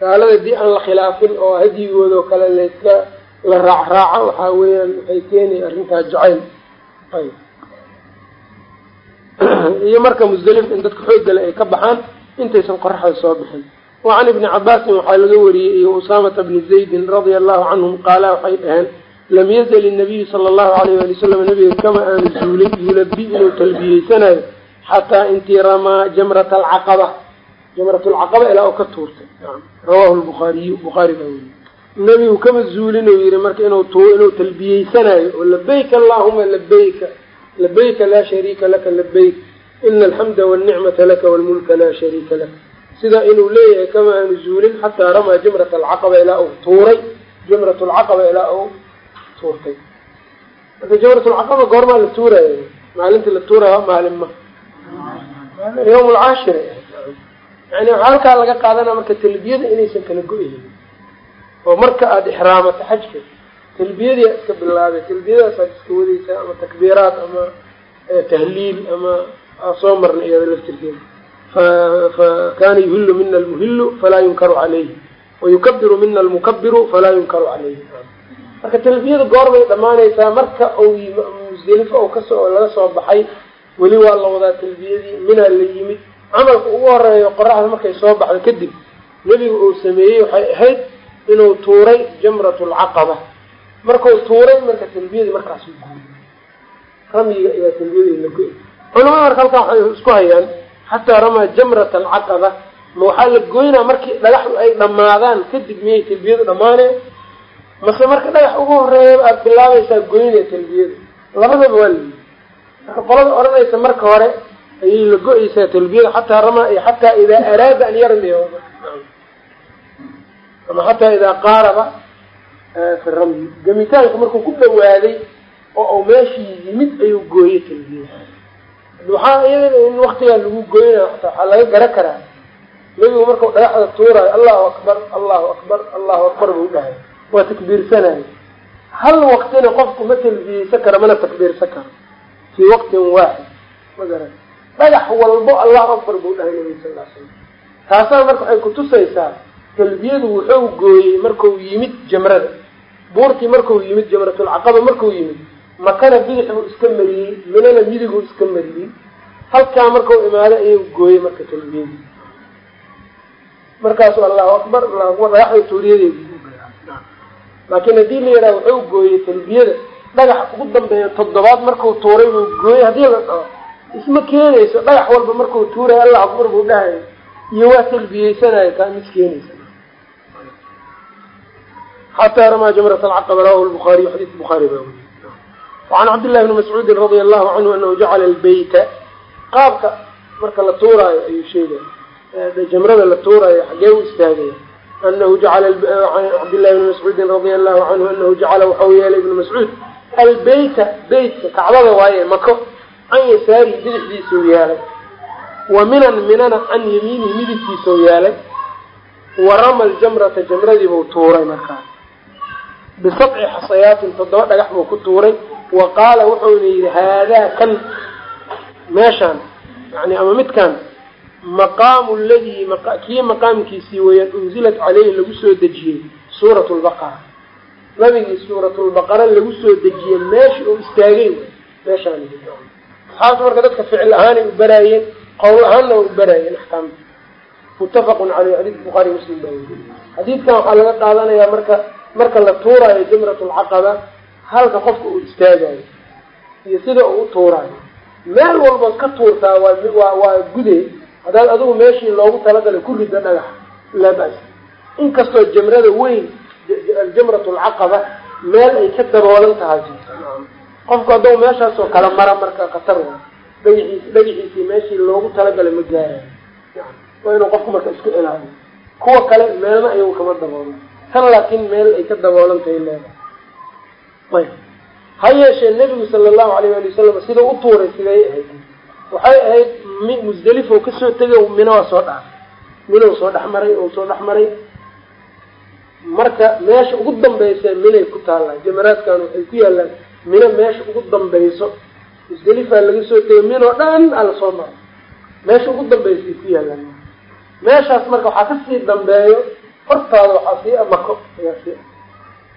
gaalada dii aan la khilaafin oo hadyigooda oo kale layska la raac raaco waxaa weeyaan waxay keenaya arrintaa jacayl. [clears throat] Iyo marka musdelif in dadka xooggale ay ka baxaan intaysan qoraxda soo bixin. Wa can ibni cabaasin waxaa laga wariyey iyo usaamata bni zaydin radia allahu canhum qaala waxay dhaheen lam yazal inabiyu sala allahu alayh ali wasalam nabiga kama aanu zuulin yulabi inuu talbiyeysanayo xataa intii ramaa jamrata alcaqaba jamrat lcaqaba ilaa oo ka tuurtay rawahu lbukhaariyu bukhaari baa weriye nebigu kama zuulin uu yihi marka inuu t inuu talbiyeysanayo oo labayka allahuma labayka labayka laa shariika laka labayk ina alxamda walnicmata laka walmulka laa shariika laka sidaa inuu leeyahay kama aanu zuulin xataa ramaa jamrat alcaqaba ilaa uu tuuray jamrat lcaqaba ilaa uu tuurtay marka jamrat lcaqaba goormaa la tuuraayo maalintii la tuuraya maalin ma yawm lcaashir yani waxaa halkaa laga qaadanaa marka talbiyada inaysan kala go-yahin oo marka aada ixraamato xajka talbiyadii iska bilaabay talbiyadaasaad iska wadaysaa ama takbiiraat ama tahliil ama soo marnay iyada laftirkeeda fakana yuhilu mina almuhilu falaa yunkaru calayhi. Wayukabiru mina almukabiru falaa yunkaru calayhi. Marka talbiyada goorbay dhamaanaysaa marka uu musdelifo u ka soo laga soo baxay weli waa la wadaa talbiyadii minaa la yimid camalka ugu horeeyo qoraxda markay soo baxdo kadib nebigu uu sameeyey waxay ahayd inuu tuuray jamrat lcaqaba markuu tuuray marka talbiyadii markaasu guuy ramyiga ayaa talbiyadii la go-y marka halkaa waxay isku hayaan xataa ramaa jamrat alcaqaba ma waxaa la goynaa markii dhagaxdu ay dhammaadaan kadib miyay talbiyadu dhammaaneen? Mase marka dhagax ugu horreeya aada bilaabaysaa goynaya talbiyada labadaba waa layihi marka qolada odhanaysa marka hore ayay la go-eysaa talbiyada xataa ramaa iyo xataa idaa araada an yarmiya ama xataa idaa qaaraba fi ramyi gemitaanka markuu ku dhawaaday oo uu meeshii yimid ayuu gooyey talbiyada waxaa iyada in waktigaa lagu goynaya xataa waxaa laga gara karaa. Nebigu markau dhagaxda tuuraayo allahu akbar allahu akbar allahu akbar buu dhahay. Waa takbiirsanaya hal waktina qofku ma talbiyeysan karo mana takbiirsan karo. Fii waqtin waaxid ma garan dhagax walbo allahu akbar buu dhahay nabiga sal l slam taasaa marka waxay kutusaysaa talbiyadu wuxuu gooyey marku yimid jamrada. Buurtii marku yimid jamratulcaqaba marku yimid makana bidix buu iska mariyey minana midiguu iska mariyey. Halkaa markau imaaday ayuu gooyey marka talbiyadii markaasu allahu akbar dhagaxda tuuriyadeedi laakiin haddii la yidhaha wuxuu gooyey talbiyada dhagax ugu dambeeya toddobaad markuu tuuray buu gooyey haddii la dhaho isma keenayso dhagax walba markuu tuuray allahu akbar buu dhahayo iyo waa talbiyeysanayo kaa mis keenaysa xataa ramaa jamrat alcaqaba rawahu lbuhaariy xadiis bukhaari baa weriye wacan cabdillahi bni mascuudin radia allahu canhu anahu jacala albeyta qaabka marka la tuuraayo ayuu sheegaya jamrada la tuuraayo xagee u istaagaya anahu jacala cabdillahi bni mascuudin radia allahu canhu anahu jacala waxau yeelay ibnu mascuud. Albeyta beytka kacbada waaye mako can yasaarihi bidixdiisuu yeelay wa minan minana can yamiinihi midigtiisuu yeelay wa rama aljamrata jamradiibuu tuuray markaas bisabci xasayaatin toddoba dhagax buu ku tuuray wa qaala wuxuuna yidhi haadaa kan meeshaan yani ama midkan maqaamu ladii kii maqaamkiisii weeyaan unzilat caleyhi lagu soo dejiyey suurat lbaqara nabigii suuratulbaqara lagu soo dejiyey meesha uu istaagay meeshaan saxaabta marka dadka ficil ahaanay u baraayeen qowl ahaanna way u baraayeen axkaamta muttafaqun caleyh xadiis bukhaari muslim baa weriye xadiidkan waxaa laga qaadanayaa marka marka la tuuraayo jamrat lcaqaba halka qofka uu istaagayo iyo sida uu u tuuraayo meel walba ka tuurtaa waa waa gude haddaad adigu meeshii loogu talagalay ku rida dhagax laa bas inkastoo jamrada weyn aljamrat lcaqaba meel ay ka daboolan tahay qofku haddau meeshaasoo kala mara marka khatar wa dhagaxiis dhagaxiisii meeshii loogu talagalay ma gaarayo waa inuu qofku marka isku ilaaliyo. Kuwa kale meelna ayagu kama daboolan. Tan laakiin meel ay ka daboolan tahay leedahay. Ha yeeshee nebigu sala allahu alayh ali wasalam sida u tuuray siday ahayd. Waxay ahayd musdelifo ka soo tegay mina soo dhaafay minow soo dhexmaray ou soo dhexmaray marka meesha ugu dambaysa minay ku taallaa jamaraadkan waxay ku yaalaan mino meesha ugu dambayso musdelifaa laga soo tegay minoo dhan ala soo maro meesha ugu dambaysay ku yaalaan. Meeshaas marka waxaa ka sii dambeeyo hortaada waxaa sii mako ayaa sii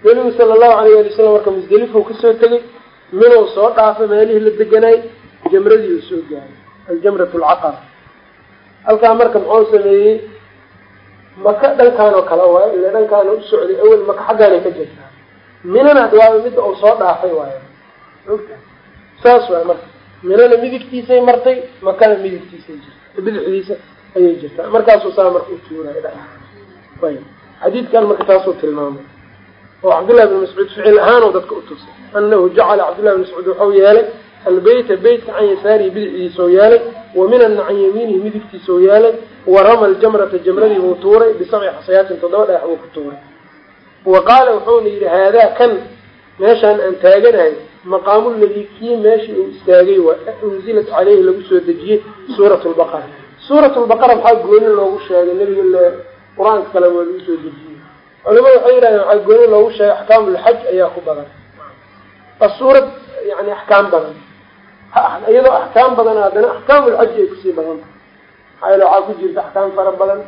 nebigu sala allahu alayh ali wasalam marka musdelifou ka soo tegay minow soo dhaafay meelihii la deganaay jamradii uu soo gaaray aljamrat alcaqaba halkaa marka muxuu sameeyey maka dhankaan oo kale waayo ila dhankaana u socday awel maka xaggaanay ka jirtaa minana waaba midda uu soo dhaafay waayo saas waay marka. Minana midigtiisay martay makana midigtiisay jirta bidixdiisa ayay jirtaa markaasuu saa marka u tuuray ayb xadiidkan marka taasuu tilmaamay. Oo cabdullahi bn mascuud ficil ahaanoo dadka u tusay. Anahu jacala cabdullahi bn mascuud waxau yeelay albeyta beytka can yasaarihi bidixdiisau yeelay wa minana can yamiinihi midigtiisau yeelay wa rama aljamrata jamradii buu tuuray bisabci xasayaatin toddoba dhagax buu ku tuuray wa qaala wuxuuna yidhi haadaa kan meeshaan aan taaganahay maqaamu ladii kii meeshii uu istaagay waa unzilat caleyhi lagu soo dejiyey suurat lbaqara suurat lbaqara maxaa gooni loogu sheegay? Nebiga le qur'aanka kale waa lagu soo dejiyey. Culimadu waxay yidhahdeen waxaa gooni loogu sheegay axkaamulxaj ayaa ku badan. Waa suurad yani axkaam badan. Iyadoo axkaam badan haddana axkaamulxaji ay ku sii badanta maxaa yale waxaa ku jirta axkaam fara badan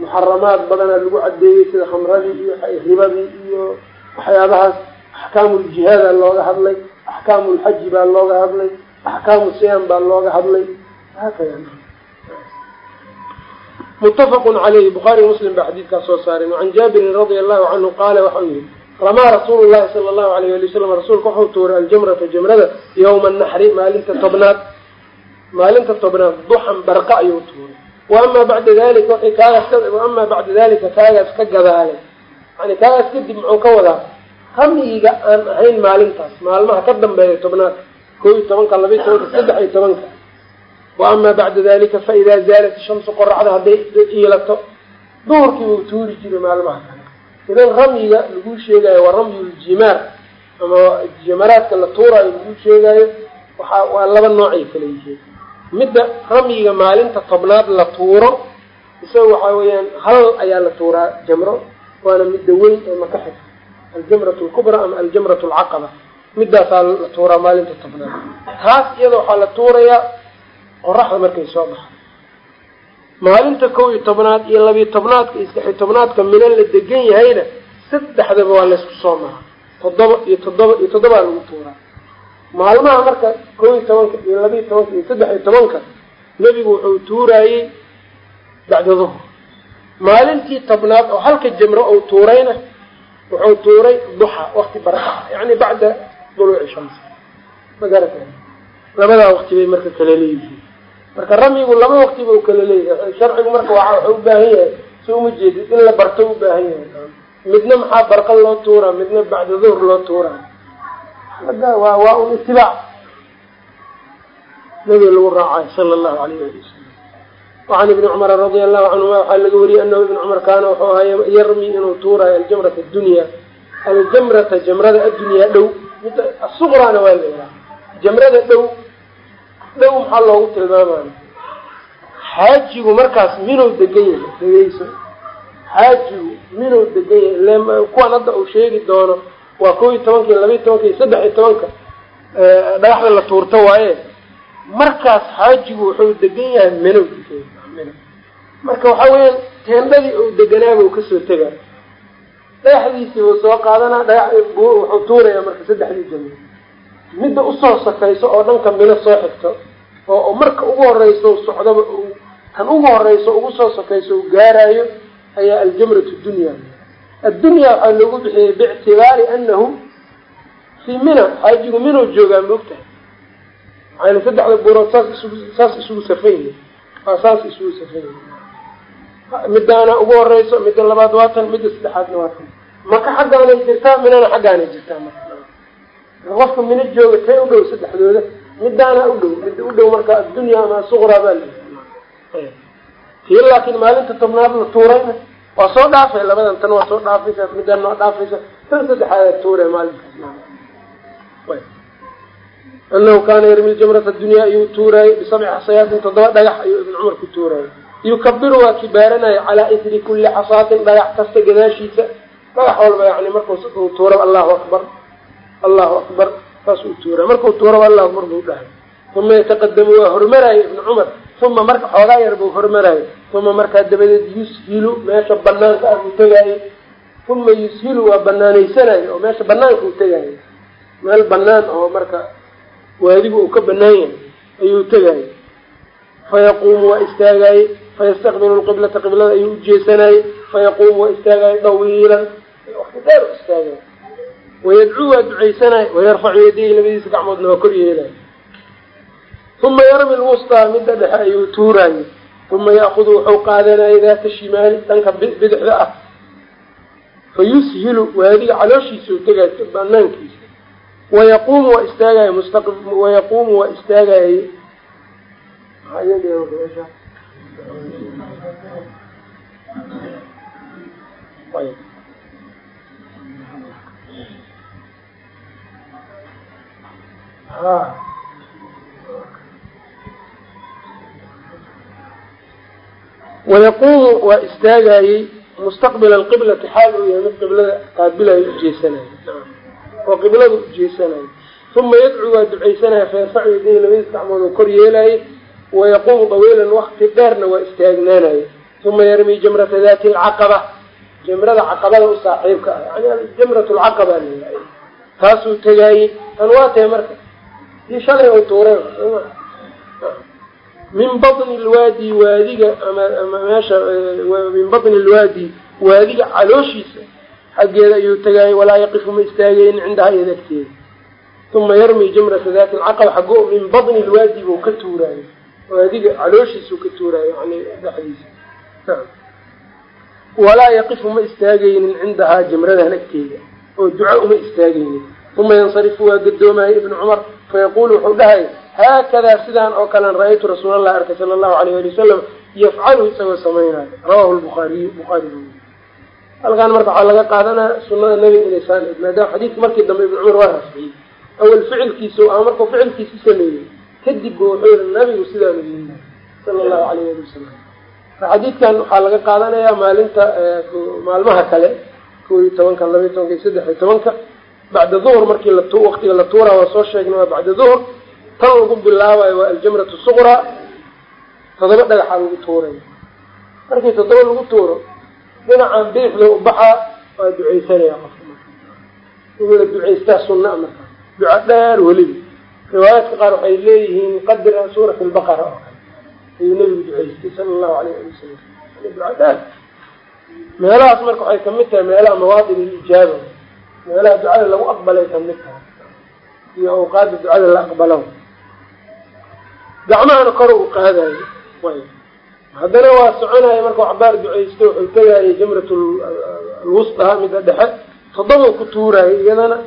muxaramaad badanaa lagu cadeeyey sida khamradii iyo ribadii iyo waxyaabahaas. Axkaamuljihaada looga hadlay axkaamulxaji baa looga hadlay axkaamu siyam baa looga hadlay. Hakada muttafaqun caleyhi bukhaari muslim baa xadiidkaas soo saareen wacan jaabirin radia allahu canhu qaala waxau yihi ramaa rasuulu llahi sala allahu alayh ali wasalam rasuulka waxau tuuray aljamrata jamrada yowma naxri maalinta tobnaad. Maalinta tobnaad duxan barqa ayuu tuuray wa amaa bacda dalika wa amaa bacda dalika kaagaas ka gadaalay yani kaagaas kadib muxuu ka wadaa ramyiga aan ahayn maalintaas maalmaha ka dambeeya tobnaadka koo iyo tobanka labayo tobanka saddex iyo tobanka wa amaa bacda dalika fa idaa zaalat shamsu qoraxda hadday iilato duhurkii buu tuuri jiray maalmaha kale idan ramyiga lagu sheegayo waa ramyuljimaar ama jamaraadka la tuuraayo lagu sheegayo waxa waa laba noocay kala yihiin midda ramyiga maalinta tobnaad la tuuro isaga waxaa weeyaan hal ayaa la tuuraa jamro waana midda weyn ee maka xigta aljamrat lkubra ama aljamrat alcaqaba midaasaa la tuuraa maalinta tobnaad. Taas iyada waxaa la tuurayaa qoraxda markay soo baxo maalinta kow iyo tobnaad iyo labiyo tobnaadka iyo saddexiyo tobnaadka mina la degan yahayna saddexdaba waa laysku soo maraa toddoba iyo toddoba iyo toddobaa lagu tuuraa maalmaha marka kow iyo tobanka iyo labiyo tobanka iyo saddex iyo tobanka nebigu wuxuu tuuraayey bacda duhr maalintii tobnaad oo halka jamro uu tuurayna wuxuu tuuray duxa wakti barqa yani bacda duluuci shams ma garata labadaa waqti bay marka kala leeyihiin. Marka ramyigu laba waqti ba u kala leeyahay sharcigu marka waa waxuu u baahan yahay si uma jeedid in la barto u baahan yahay. Midna maxaa barqa loo tuuraa midna bacda duhr loo tuuraa waa un itibaac nabiga lagu raacayo sala allahu alayh ali wasalam wacan ibni cumara radia allahu canhuma waxaa laga wariyey anahu ibni cumar kaana wuxuu ahaa yarmi inuu tuuraayo aljamrata addunya. Aljamrata jamrada addunyaa dhow. Asuqraana waa layihaha jamrada dhow dhow maxaa loogu tilmaamayo xaajigu markaas minuu degan yahay? Dhegeyso xaajigu minuu degan yahay? Kuwan hadda uu sheegi doono waa kow iyo tobanka iyo labaiyo tobanka iyo saddex iyo tobanka. Dhagaxda la tuurto waaye markaas xaajigu wuxuu degan yahay degan marka waxaa weeyaan teendhadii uu deganaaba uu ka soo tegaa. Dhagaxdiisii buu soo qaadanaa dhagax wuxuu tuurayaa marka saddexdii jamro midda u soo safayso oo dhanka mino soo xigto oo marka ugu horeyso socdaba tan ugu horeyso ugu soo safayso uu gaaraayo ayaa aljamratu dunya addunya waxaa loogu bixiyey biictibaari anahu fii mina xaajigu minuu joogaa maogtahay maxayna saddexda buurood saas isugu safan yihiin waa saas isugu safan yihiin midaana ugu horeyso midda labaad waa tan midda saddexaadna waa tan. Maka xaggaanay jirtaa minana xaggaanay jirtaa marka. Qofka mina jooga u dhow saddexdooda midaana dhow midda u dhow marka addunya ama suqraa baa la tii laakiin maalinta tobnaad la tuurayna waa soo dhaafay labadan tan waa soo dhaafaysa midaan waa dhaafaysa. Tan saddexaad tuura maalinkaas anahu kaana yarmi jamrata dunya ayuu tuuraayey bisabci xasayaatin toddoba dhagax ayuu ibn cumar ku tuuraayey yukabiru waa kibaaranaya calaa isri kulli xasaatin dhagax kasta gadaashiisa. Dhagax walba yani markuu tuuraba allahu akbar. Allahu akbar. Saasuu tuura markuu tuuraba allahu akbar buu dhahay uma yataqadamu waa hormaraayo ibnu cumar uma marka xoogaa yar buu hormaraayo uma markaa dabadeed yushilu meesha banaanka ah uu tegaayo uma yushilu waa banaanaysanayo oo meesha banaanka uu tegaayo meel banaan oo marka waadigu uu ka banaan yahay ayuu tegaayo fayaquumu waa istaagaaye fayastaqbilu lqiblata qiblada ayuu ujeesanaayey fayaquumu waa istaagaaye dawiilan waqti dheer u istaagaayo wayadcuu waa ducaysanaayo wayarfacu yadayhi labadiisa gacmoodna waa kor yeelaayo uma yarmi lwustaa midda dhexe ayuu tuuraayo uma yaakudu wuxuu qaadanayay daata shimaali dhanka bidixda ah fa yushilu waadiga calooshiisa u tegay banaankiisa wayaquumu waa istaagaya musta wayaquumu waa istaagayay wayaquumu waa istaagayey mustaqbila alqiblati xaal uu yahay mid qiblada qaabilayo ujeesanayo oo qiblada ujeesanayo uma yadcuu waa ducaysanaya fayarfacu yadayhi labadiis gacmood oo kor yeelaaye wayaquumu dawiilan wakti dheerna waa istaagnaanaye uma yarmii jamrata dati alcaqaba jamrada caqabada u saaxiibka ah yani jamrat lcaqaba taasuu waa tahay marka i shalay u tuureen min batni lwaadi waadiga ama meesha min batni lwaadi waadiga calooshiisa xaggeeda ayuu tagaayay walaa yaqifu ma istaagaynin cindaha iyada uma yarmi jamrata dati alcaqaba xago min batni lwaadi buu ka tuuraayo. Waadiga calooshiisuu ka tuuraayo yani dhexdiisa. Walaa yaqifu ma istaagaynin cindahaa jamradan agteeda oo duca uma istaagaynin. Uma yansarifu waa gadoomaya ibnu cumar fayaqulu wuxuu dhahay haakadaa sidaan oo kalean ra'aytu rasuulallah arkay sala allahu alayh ali wasalam yafcalu isagoo samaynayo rawahu lbuaariy buaari halkaan marka waxaa laga qaadanaya sunada nebiga inay saan maadaama xadiidka markii dambe ibnu cumar waa rafciyey awal ficilkiisa a markuu ficilkiisa sameeyey kadib bu wuxuu yihi nabigu sidaanu yii sala allahu alayh ali wasalam xadiidkan waxaa laga qaadanayaa maalinta maalmaha kale kow iyo tobanka labaiy tobanka iyo saddex iyo tobanka bacda duhur markii la waqtiga la tuura waa soo sheegnay waa bacda duhur tan lagu bilaabayo waa aljamratu suqraa todoba dhagaxaa lagu tuuraya markii toddoba lagu tuuro dhinacan bidixda u baxaa waa ducaysanaya qofka in la ducaystaa sunna marka. Duca dheer weliba riwaayaadka qaar waxay leeyihiin qadra suurat albaqara oo kale. Ayuu nebigu ducaystay sala allahu alayh ali wasalam duca dheer. Meelahaas marka waxay ka mid tahay meelaha mawaadin ilijaaba meelaha ducada lagu aqbalay ka mid tahay. Iyo awqaada ducada la aqbalo gacmahana kor u qaadayo. Haddana waa soconaya marka waxbaar ducaysto wuxuu tegayay jamrat alwustaa mida dhexe toddobau ku tuuraayo iyadana.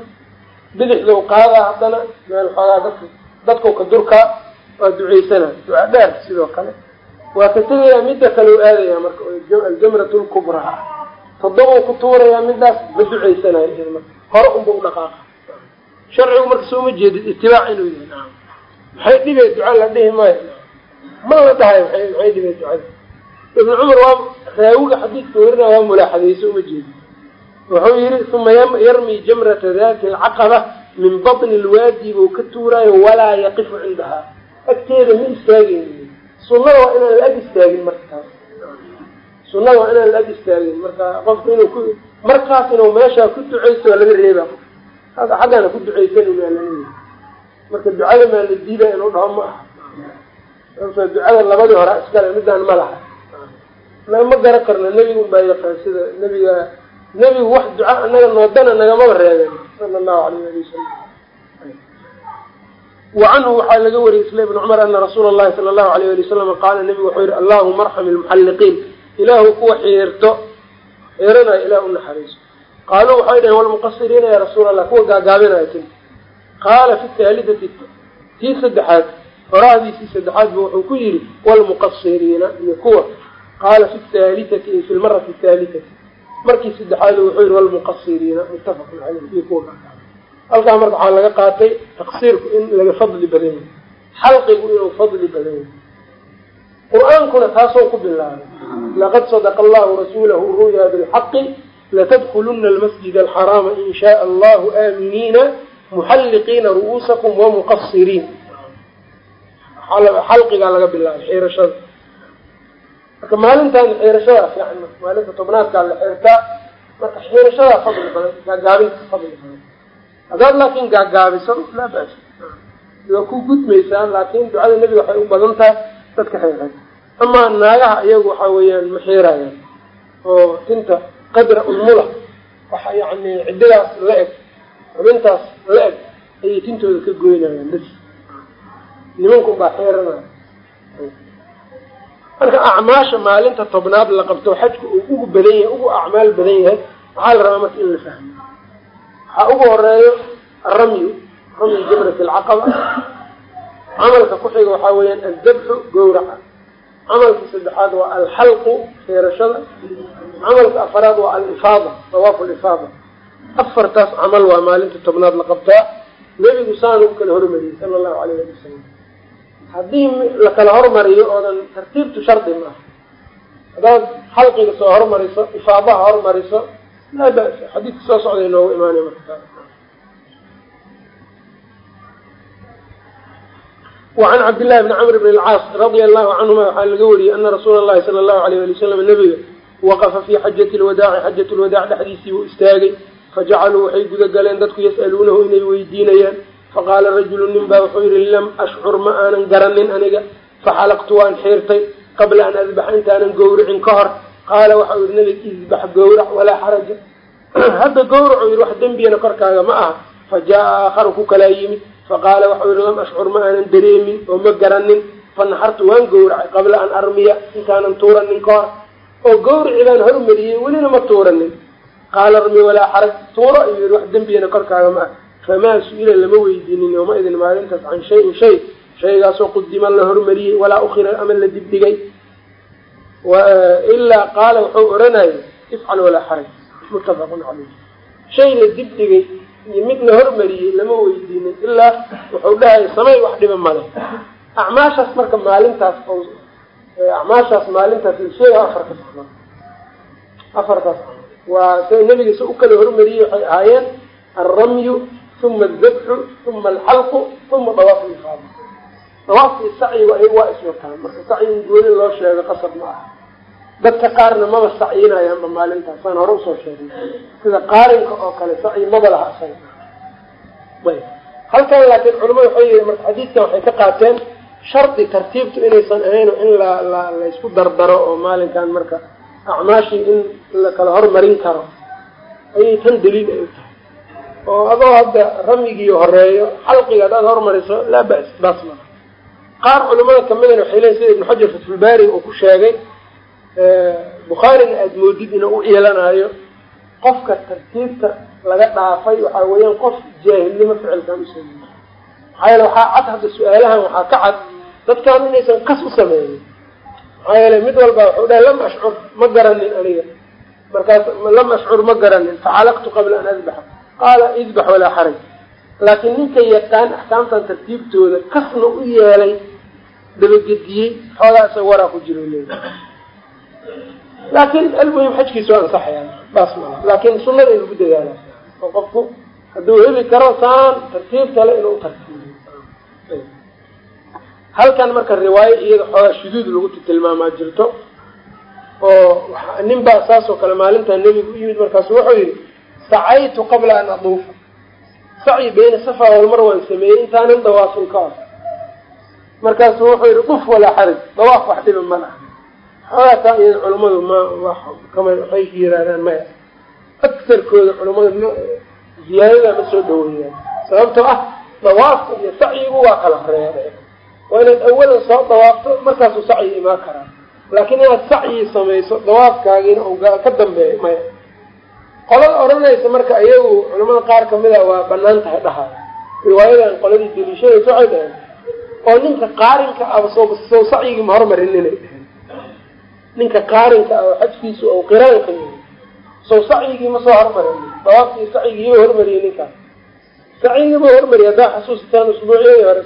Bidixdau qaadaa haddana. Meel xoogaa dadka dadkau ka durkaa waa ducaysanaya duca dheer sidoo kale. Waa ka tegayaa midda kale u aadaya marka aljamrat lkubraa toddobau ku tuurayaa midaas ma ducaysanayo hore unba u dhaqaaqa. Sharcigu marka soo ma jeedid itibaac inuu yahay maxay dhibee duca la dhihi maayo. Ma la dhahay maxay dhibee ducada. Ibnu cumar waa raawiga xadiidka werina waa mulaaxadayso uma jeedi wuxuu yihi uma yarmi jamrata dati alcaqaba min batni lwaadi buu ka tuuraayo walaa yaqifu cindahaa agteeda ma istaagayni sunada waa inaan la ag istaagin marka. Taas sunada waa inaan la ag istaagin marka. Qofku inuu ku markaas inuu meeshaa ku ducaysto waa laga reeba hada xaggana ku ducaysanayna laleeyahy marka ducada maa la diida inuu dhaho ma aha. Sababtoo ducada labadii hore iskale midaan ma laha. Na ma garan karno nebigun baa yaqaan sida nebiga nebigu wax duca anaga noodana nagamaba reeben sala allahu alayh ali wasalam wa waxaa laga wariyey isla ibn cumar ana rasuula allahi sala allahu alayh ali wasalam qaala nebigu wuxuu yihi allahuma arxam ilmuxalliqiin ilaahu kuwa xiirto xiiranayo ilah u naxariiso. Qaaluu waxay dhaheen walmuqasiriina ya rasuul allah kuwa gaagaabinaya tin qaala fi taalidati tii saddexaad horahdiisii saddexaad bu wuxuu ku yidhi walmuqasiriina iyo kuwa. Qaala fi thaalitati fi lmarati thaalitati markii saddexaad wuxuu yihi walmuqasiriina muttafaqun caleyh iyo kuwa halkaa marka waxaa laga qaatay taqsiirku in laga fadli badan yahay. Xalqigu inuu fadli badan yahay. Qur'aankuna taasoo ku bilaabay laqad sadaqa allahu rasuulahu ru'ya bilxaqi latadkuluna almasjid alxaraama in shaء allahu aaminiina muxalliqiina ru'uusakum wamuqasiriin xalqigaa laga bilaabay xiirashada marka maalintan xiirashadaa fiican maalinta tobnaadkaa la xirtaa marka xiirashadaa fadli badan gaagaabinta fadli badan. Haddaad laakin gaagaabiso laa bas waa ku gudmaysaa laakin ducada nebiga waxay u badan tahay dadka xiirxay amaa naagaha iyagu waxa weeyaan ma xiirayaan oo tinta qadra ulmula waxa yani ciddadaas la eg xubintaas la eg ayay tintooda ka goynayaan bas nimanku baa xiiranaya marka acmaasha maalinta tobnaad la qabto xajku uu ugu badan yahay ugu acmaal badan yahay maxaa la rabaa marka in la fahmo. Waxaa ugu horeeyo aramyu ramyu jamrat alcaqaba camalka ku xiga waxaa weeyaan aldabxu gowraca. Camalka saddexaad waa alxalqu feerashada camalka afaraad waa alifaada dawaafu lifaada afartaas camal waa maalinta tobnaad la qabtaa. Nebigu saanu u kala hormariyey sala allahu alayh ali wasalam haddii la kala hormariyo oodan tartiibtu shardi maaha haddaad xalqiga soo hormariso ifaadaha hormariso laa ba'sa. Xadiidka soo socday noogu imaanay marka. Wacan cabdillahi bni camr bn alcaas radia allahu canhuma waxaa laga wariyey ana rasuula allahi sala allahu alayh ali wasalam nabiga waqafa fii xajati lwadaaci xajat lwadaac dhexdiisii buu istaagay fajacaluu waxay guda galeen dadku yas'aluunahu inay weydiinayaan faqaala rajulu nin baa wuxuu yihi lam ashcur ma aanan garanin aniga faxalaqtu waan xiirtay qabla an adbaxa intaanan gowricin ka hor qaala waxau yihi nabiga isbax gowrac walaa xaraja hadda gowracu yihi wax dembiyana korkaaga ma aha fa jaa aakharu ku kalaa yimid faqaala waxau yihi lam ashcur ma aanan dareemin oo ma garanin fanaxartu waan gowracay qabla an armiya intaanan tuuranin ka hor oo gowrici baan welina ma tuuranin qaala armi walaa xaraj tuuro yihi wax dembiyana korkaaga ma ah famaa su'ila lama weydiinin yooma idin maalintaas can shayin shay shaygaasoo qudima la hormariyey walaa ukhira ama la dibdhigay ilaa qaala wuxuu odhanayay ifcal walaa xaraj muttafaqun caleyh shay la dibdhigay iyo mid la hormariyey lama weydiinin ilaa wuxuu dhahaya samay wax dhiba male acmaashaas marka maalintaas acmaashaas maalintaas sheega afarka afartaas waa say nabiga se u kala hormariyey waxay ahaayeen alramyu uma aldabxu uma alxalqu uma dawaafu ifaada. Dawaafki sacyigu ay waa iswataan marka sacyigu gooni loo sheego qasab ma aha. Dadka qaarna maba sacyinayaanba maalintaas. Saan hore u soo sheegnay sida qaarinka oo kale sacyi maba laha isaga ayb. Halkan laakiin culamadu waxay yihi marka xadiidkan waxay ka qaateen shardi tartiibtu inaysan ahayno in la la laysku dardaro oo maalinkan marka acmaashii in la kala hormarin karo. Ayay tan daliil ay u tahay. Oo adoo hadda ramyigii horeeyo xalqiga haddaad hormariso laa bas baas maa qaar culamada kamidana waxay leeyiin sida ibnu xajar fatxulbaari uu ku sheegay bukhaarina aada moodid inuu u yeelanayo qofka tartiibta laga dhaafay waxaa weeyaan qof jaahilnimo ficilkan u maxaa yeele waxaa cad hadda su'aalahan waxaa ka cad dadkan inaysan kas u sameynin maxaa yeele mid walba wuxuu dhahay lam ashcur ma garanin aniga. Markaas lam ashcur ma garanin facalaqtu qabla an adbaxa qaala idbax walaa xaraj laakiin ninka yaqaan axkaamtan tartiibtooda kasna u yeelay dabagediyey xoogaa waraa ku jiro leey laakiin almuhim xajkiisa waa ansaxaya baas maa laakiin sunada in lagu dadaala oo qofku hadduu heli karo saan tartiib kale inuu tartiibiyo halkan marka riwaayo iyada xoogaa shuduud lagu tilmaamaa jirto oo nin baa saas oo kale maalintaa nebigu u yimid markaasu wuxuu yihi sacaytu qabla an aduufa sacyi beyna safa walmar waan sameeyey intaanan dawaafin ka hor. Markaasu wuxuu yihi duf walaa xarij dawaaf wax dhiba ma laha. Xoogaa taa iyada culammadu ma kama waxay yiraahdaan maya. Agsarkooda culammadu ma ziyaadada ma soo dhaweeyaan sababtoo ah dawaafka iyo sacyigu waa kala horreeya waa inaad awalan soo dawaafto markaasuu sacyi imaan karaa. Laakiin inaad sacyi samayso dawaafkaagiina u ka dambeeyo maya qolada odhanaysa marka iyagu culamada qaar ka mid a waa bannaan tahay dhahayo riwaayadan qoladii daliishadaysa waxay dhaheen oo ninka qaarinka ah soo soo sacyigii ma hormarin inay ninka qaarinka ah oo xajkiisu ou qiraanka yahay sow sacyigii ma soo hormarin. Dawaafkii sacyigii yo hormariyey ninkaas sacyigii ma hormariy haddaa xasuusitaan usbuucyadii hore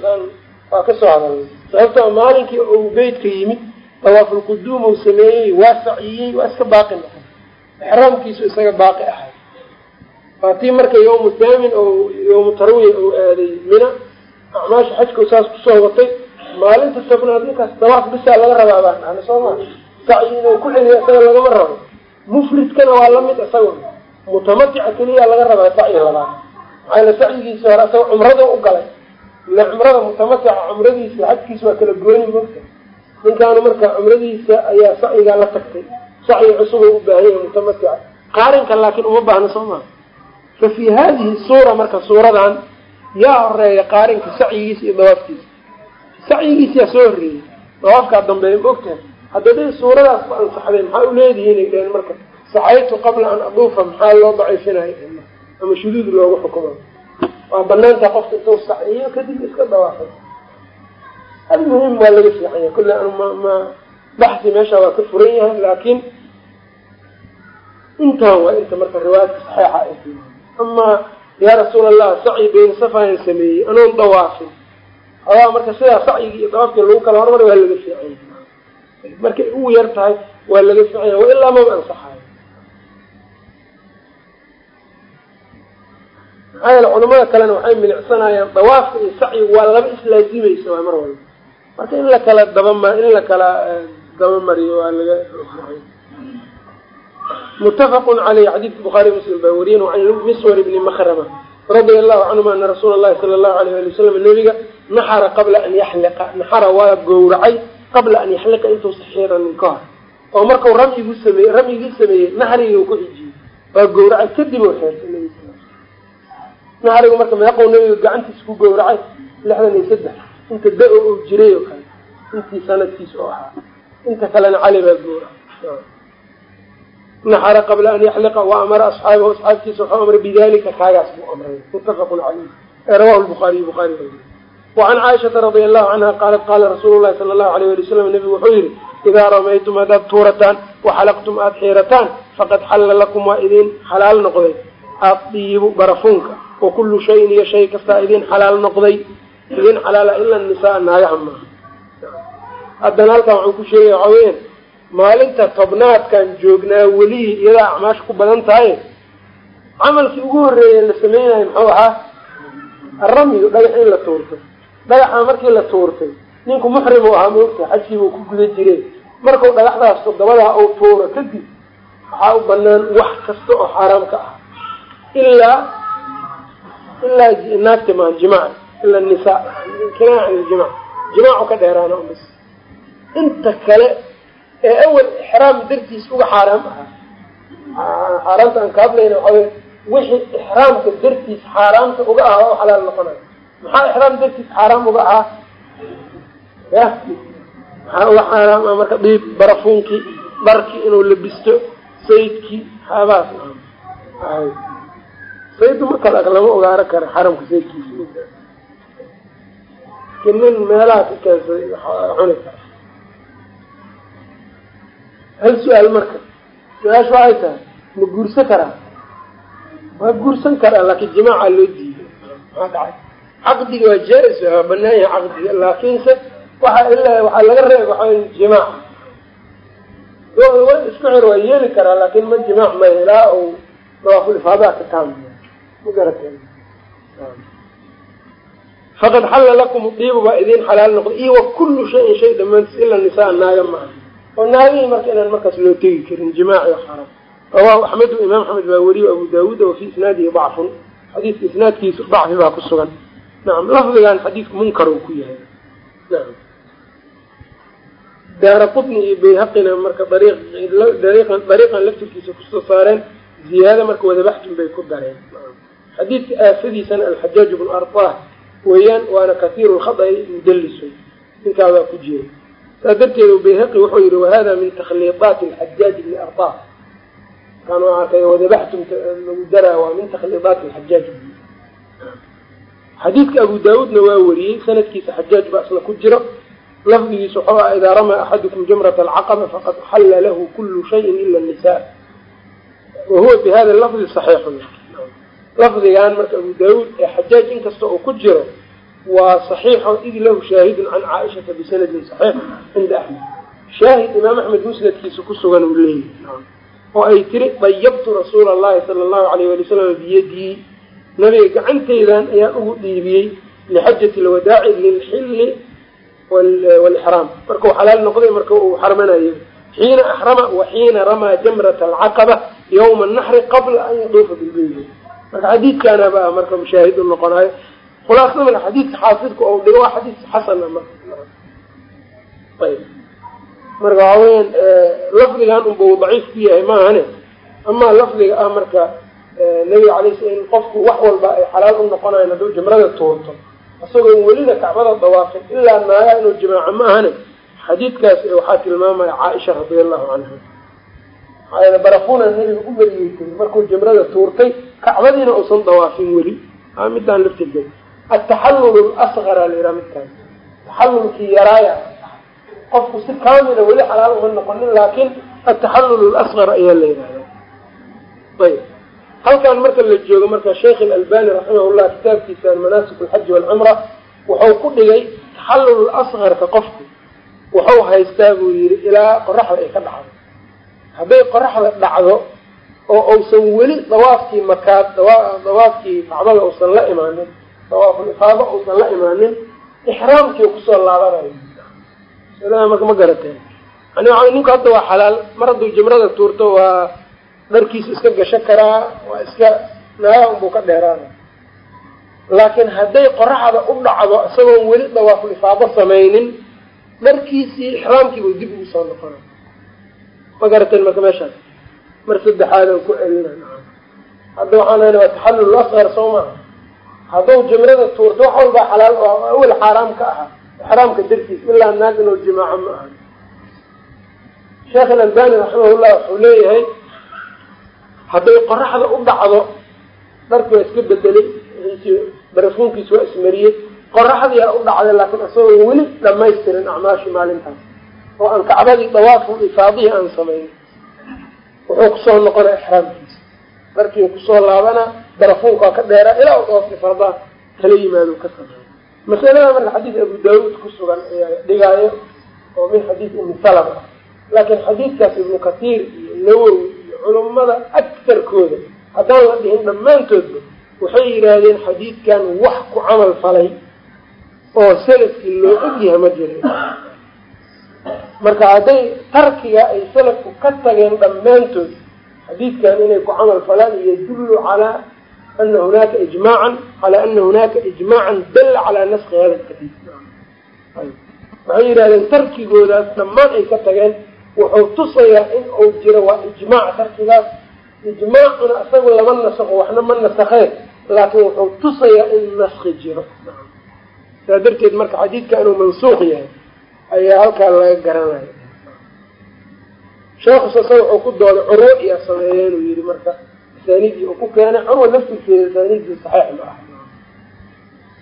waa ka soo hadalnay sababtoo maalinkii uu beytka yimid dawaafulquduum uu sameeyey waa saciyey waa iska baaqi noqon. Exraamkiisu isaga baaqi ahay. Waa tii marka yawmu thaamin oo yawmu tarwiya ou aaday mina. Acmaasha xajka saas ku soo watay. Maalinta tobnaad ninkaas dawaaf bisaa laga rabaa baan dhahna soo maa sacyi inuu ku xiliyo isaga lagama rabo. Mufridkana waa la mid isaga. Mutamatica keliya laga rabaa sacyi labaad. Maxaa yale sacyigiisa hore isaga cumrada u galay ila cumrada mutamatica cumradiisa xajkiisa waa kala gooni mogta ninkaanu marka cumradiisa ayaa sacyigaa la tagtay sacyi cusub u ubaahan yahay mutamatica qaarinka laakiin uma baahno soo maa fa fii hadihi suura marka suuradan yaa horreeya qaarinka sacyigiisa iyo dawaafkiisa sacyigiisa yaa soo horreeyey dawaafkaa dambeeya ma ogtahay hadda day suuradaas ku ansaxdeen maxaa uleedihiin ay dhaheen marka saxaytu qabla an aduufa maxaa loo daciifinaya ama shuduud loogu xukumo waa banaanta qofka intuu saxiyo kadib iska dawaafay almuhim waa laga fiicanya kulle anu ma ma baxsi meesha waa ka furan yahay laakiin intaan waa inta marka riwaayadka saxiixa ay ti amaa yaa rasuul allah sacyi bayna safaan sameeyey anoon dawaafin adaa marka sidaa sacyigii iyo dawaafkii lagu kala hormara waa laga fiicanya markay ugu yar tahay waa laga fiicanya wa ilaa maba ansaxayo maxaa yeele culamada kalena waxay milicsanayaan dawaafka iyo sacyigu waa laba islaazimaysa waa mar walba. Marka in la kala in la kala dabamariyo waa laga mutafaqun caleyh xadiidka bukhaari muslim baa weriyen can miswar ibni makrama radia allahu canhuma ana rasuula allahi sala allahu alayh ali wasalam nabiga naxara qabla an yaxliqa naxara waa gowracay qabla an yaxliqa intuusa xiiranin ka hor. Oo markau ramyigu sameeye ramyigii sameeyey naxrigii ku xijiyey waa gowracay kadib oo xeertay naxrigu marka meeqow nabiga gacantiisa ku gowracay lixdan iyo saddex inta da'o oo jiray oo kale intii sanadkiisa oo ahaa. Inta kalena cali baa gowracay naxara qabla an yaxliqa wa amara asxaabahu asxaabtiisa waxuu amray bidalika kaagaas buu amray. Muttafaqun caleyh ee rawahu lbuhaariy buhaari wacan caaishata radia allahu canha qaalat qaala rasuulu llahi sala allahu alayh ali wasalam nabigu wuxuu yihi idaa ramaytum haddaad tuurataan waxalaqtum aada xiirataan faqad xalla lakum waa idin xalaal noqday. Addiibu barafuunka wa kullu shayin iyo shay kastaa idin xalaal noqday idin xalaala ila nisaa naagaha maaha. Haddana halkan waxuu ku sheegaya waxaa weyan maalinta tobnaadkan joognaa welihii iyadaa acmaasha ku badan tahay? Camalkii ugu horreeya la sameynayo muxuu ahaa aramiyu dhagax in la tuurtay. Dhagaxa markii la tuurtay ninku muxrim uu ahaa maogta xajkiibuu ku guda jire markuu dhagaxdaas toddobadaa uu tuuro kadib waxaa u banaan wax kasta oo xaaraam ka ah. Ilaa ilaa naagta maa jimac ila nisaa kinaa can iljimac jimaacu ka dheeraana bis inta kale ee awel ixraam dartiis uga xaaraam ahaa xaaraamta aan ka hadlayna waxaa wey wixii ixraamka dartiis xaaraamta uga ahaa oo xalaal noqonayo maxaa ixraam dartiis xaaraam uga ahaa ya maxaa uga xaaraam ah marka diib barafuunkii dharkii inuu labisto saydkii waxyaabahaas saydu marka lama ogaaro karo xaramka saydkiisa nin meelaha ka keensaday cuni kara hal su'aal marka su'aasha waxay tahay ma guursan karaa waa guursan karaa laakiin jimaaca loo diiday. Maxaa dhacay. Caqdiga waa jaa-is waa banaan yahay caqdiga. Laakiinse waxa ilaa waxaa laga reeba waxaa jimaac. Isku xir waa yeeli karaa laakin ma jimaac maya ilaa uu dawaaful ifaadaa ka taamaya ma garata faqad xalla lakum diibu baa idin xalaal noqday iyo wa kullu shayin shay dhamaantiis ila nisaa naaga maaha oo naagihii marka inaan markaas loo tegi karin jimaaci xaram rawahu axmedu imaam axmed baa weriye abu daawuuda wa fii isnaadihi dacfun. Xadiiska isnaadkiisu dacfi baa ku sugan. Nacam lafdigan xadiidku munkar uu ku yahay. Nacam daara qutni iyo bayhaqina marka dariiqan laftirkiisa ku soo saareen ziyaada marka wadabaxtun bay ku dareen xadiidka aafadiisana alxajaaj bnu arطah weeyaan waana katiiru lkhada'i mudallisun ninkaadaa ku jira. Saa darteed bayhaqi wuxuu yihi wahada min takhliiqaati alxajaaj bni arطah kan arkay wadabaxtum lagu daraa waa min takhliiqaati alxajaaj xadiidka abu daawuudna waa wariyey sanadkiisa xajaaj baa isla ku jiro. Lafdigiisa wuxuu ah idaa ramaa axadukum jamrat alcaqaba faqad xalla lahu kulu shayin ila nisa wa huwa bi lafdi saxiixun lafdigan marka abu daawuud ee xajaaj inkasta uu ku jiro waa saxiixo id lahu shaahidun can caaishata bisanadin saxiix cinda axmed shaahid imaam axmed musnadkiisa ku sugan uu leeyahy oo ay tiri dayabtu rasuula allahi sala allahu alayh wali wasalam biyadii. Nabiga gacanteydan ayaan ugu dhiibiyey lixajati lwadaaci lilxilli walixraam. Markau xalaal noqday marka uu xarmanayo xiina axrama wa xiina ramaa jamrata alcaqaba yawma anaxri qabla an yaduufa bilbeyt marka xadiidkaanaba ah marka mushaahid u noqonayo khulaasada marka xadiidka xaafidka ou dhigo waa xadiis xasana marka ayb marka waxaa weyaan lafdigan unba uu daciif ku yahay maahane? Amaa lafdiga ah marka nabiga alay sl in qofku wax walba ay xalaal u noqonayan hadduu jimrada tuurto. Isagoo welina kacbada dawaafin ilaa naaga inuu jimaaco ma ahane xadiidkaas waxaa tilmaamaya caaisha radia allahu canha maxaa barafuuna nabiga u mariyeytay markuu jamrada tuurtay kacbadiina uusan dawaafin weli. Midaan laftirgey ataxallul lasqara la yidhaha midkaan. Taxallulkii yaraaya. Qofku si kaamila weli xalaal uma noqonin laakin ataxallul lasqar ayaa la yidhahda ayb. Halkan marka la joogo marka sheikh alalbani raximahullah kitaabkiisa manaasik alxaji walcumra wuxuu ku dhigay taxallul asqarka qofku. Wuxuu haystaa buu yidhi ilaa qoraxda ay ka dhacdo hadday qoraxda dhacdo oo uusan weli dawaafkii makaad dawaafkii kacbada uusan la imaanin dawaaful ifaado uusan la imaanin ixraamkii ku soo laabanayo. Masalada ma garateen yani ninku hadda waa xalaal. Mar hadduu jimrada tuurto waa dharkiisa iska gasho karaa waa iska nagaa unbuu ka dheeraana laakiin hadday qoraxda u dhacdo isagoon weli dawaaful ifaado samaynin dharkiisii ixraamkiibuu dib ugu soo noqona ma garateen marka meeshaas mar saddexaadan ku celina hadda waxaan lena waa taxallul asqar soo maha hadduu jimrada tuurto wax walbaa xalaal awel xaaraam ka ahaa ixraamka dartiis ilaa naag inuu jimaaco ma aha. Sheekh alalbani raximahullah wuxuu leeyahay hadday qoraxda u dhacdo dharki waa iska bedelay barafuunkiis waa ismariyey qoraxdiyaa u dhacday laakiin isagoo weli dhamaystirin acmaashii maalintaas oo aan kacbadii dawaafu ifaadihii aan samaynin wuxuu ku soo noqona ixraamkiisa. Dharkii ku soo laabanaa barafuunkaa ka dheeraa ilaa u dawaaf kala yimaado ka sameeya masalada marka xadiis abu daawuud ku sugan ayaa dhigaayo oo min xadiis umi salama. Laakiin xadiidkaas ibnu katiir iyo nawowi iyo culummada agtarkooda haddaan la dhihin dhammaantoodba waxay yidhaahdeen xadiidkan wax ku camal falay oo salafkii loo ogyahay ma jira marka hadday tarkiga ay salafku ka tageen dhammaantood xadiidkan inay ku camal falaan yadullu calaa ana hunaaka ijmaacan calaa ana hunaaka ijmaacan dalla calaa naski hada lxadiid waxay yidhahdeen tarkigoodaas dhammaan ay ka tageen wuxuu tusayaa in uu jiro waa ijmaac tarkigaas ijmaacuna isagu lama nasaqo waxna ma nasakee laakiin wuxuu tusayaa in naski jiro. Saa darteed marka xadiidka inuu mansuuq yahay ayaa halkaa laga garanaya. Sheekhu sase wuxuu ku dooday curwo iyaa sameeya inuu yihi marka asaaniidii uu ku keenay curwa laftirkeeda asaaniidii saxiix ma aha.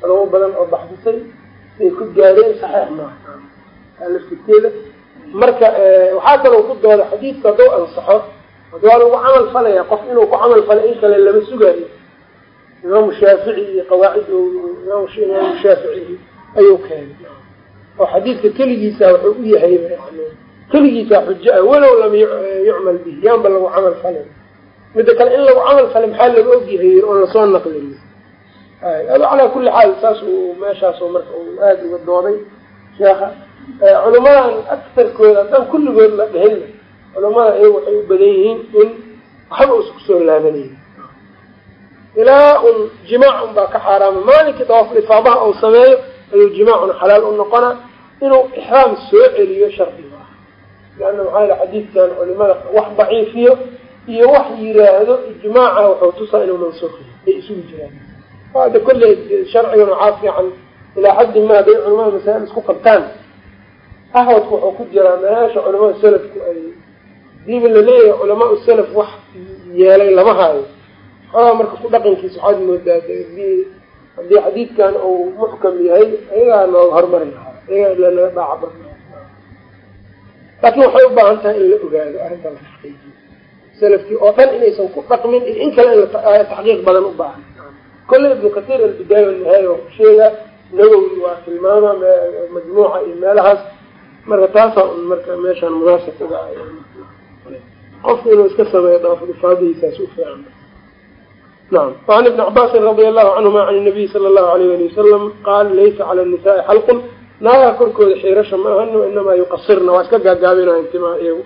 Culamo badan oo baxdisay say ku gaareen saxiix maaha aa laftirkeeda. Marka waxaa kaloo ku dooday xadiidka hadduu ansaxo hada waa lagu camal falaya qof inuu ku camal falay in kale lama sugaayo. Imaamu shaafici iyo qawaacid imaamu shaafici ayuu keenay oo xadiidka keligiisa wuxuu u yahay keligiisa xujo ah walow lam yucmal bihi yaanba lagu camal falay midda kale in lagu camal falay maxaa laga ogyahay oon la soo naqlin? Ado calaa kulli xaal saas uu marka uu aada uga dooday sheekha. Culamadan aktarkooda haddaan kulligood la dhihinna culamada iyagu waxay u badan yihiin in waxba usa ku soo laabanayn ilaa un jimaac un baa ka xaaraama. Maalinkii dawaaful ifaabaha uu sameeyo ayuu jimaacuna xalaal u noqonaa inuu ixraam soo celiyo shardiga. Ah leanna maxaa yale xadiidkan culimada wax daciifiyo iyo wax yiraahdo ijmaaca wuxuu tusaa inuu mansuuqiyo ay isugu jiraan. Hada kolley sharcigan waxaa fiican ilaa xaddi ma haday culamada masaa'il isku qabtaan ahwadku wuxuu ku jiraa meesha culamada salafku ay diiba la leeyahay culamaa salaf wax yeelay lama haayo. Xoogaa marka ku dhaqankiisa waxaad moodaa haddii xadiidkan uu muxkam yahay ayagaa nooga hormari lahaa ayagaa ila naga dhaaca badna laakiin waxay u baahan tahay in la ogaado arrinta la taxqiijiyo salafkii oo dhan inaysan ku dhaqmin in kale in taxqiiq badan u baahan. Kolley ibnu katiir albidaaya walnihaaya waa ku sheegaa nawowi waa tilmaama majmuuca iyo meelahaas. Marka taasaa un marka meeshaan munaasab uga qofku inuu iska sameeyo dawaafdifaadihiisaas u fiican nacam wacan ibni cabaasin radia allahu canhuma can nabiyi sala allahu alayh ali wasalam qaal laysa cala nisaai xalqun naagaha korkooda xiirasha ma ahano inamaa yuqasirna waa iska gaagaabinayan timaa iyagu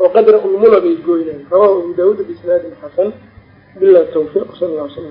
oo qadra ulmula bay gooynayan rawahu abu daawuud biisnaadin xasan bilah tawfiiq sal alla sala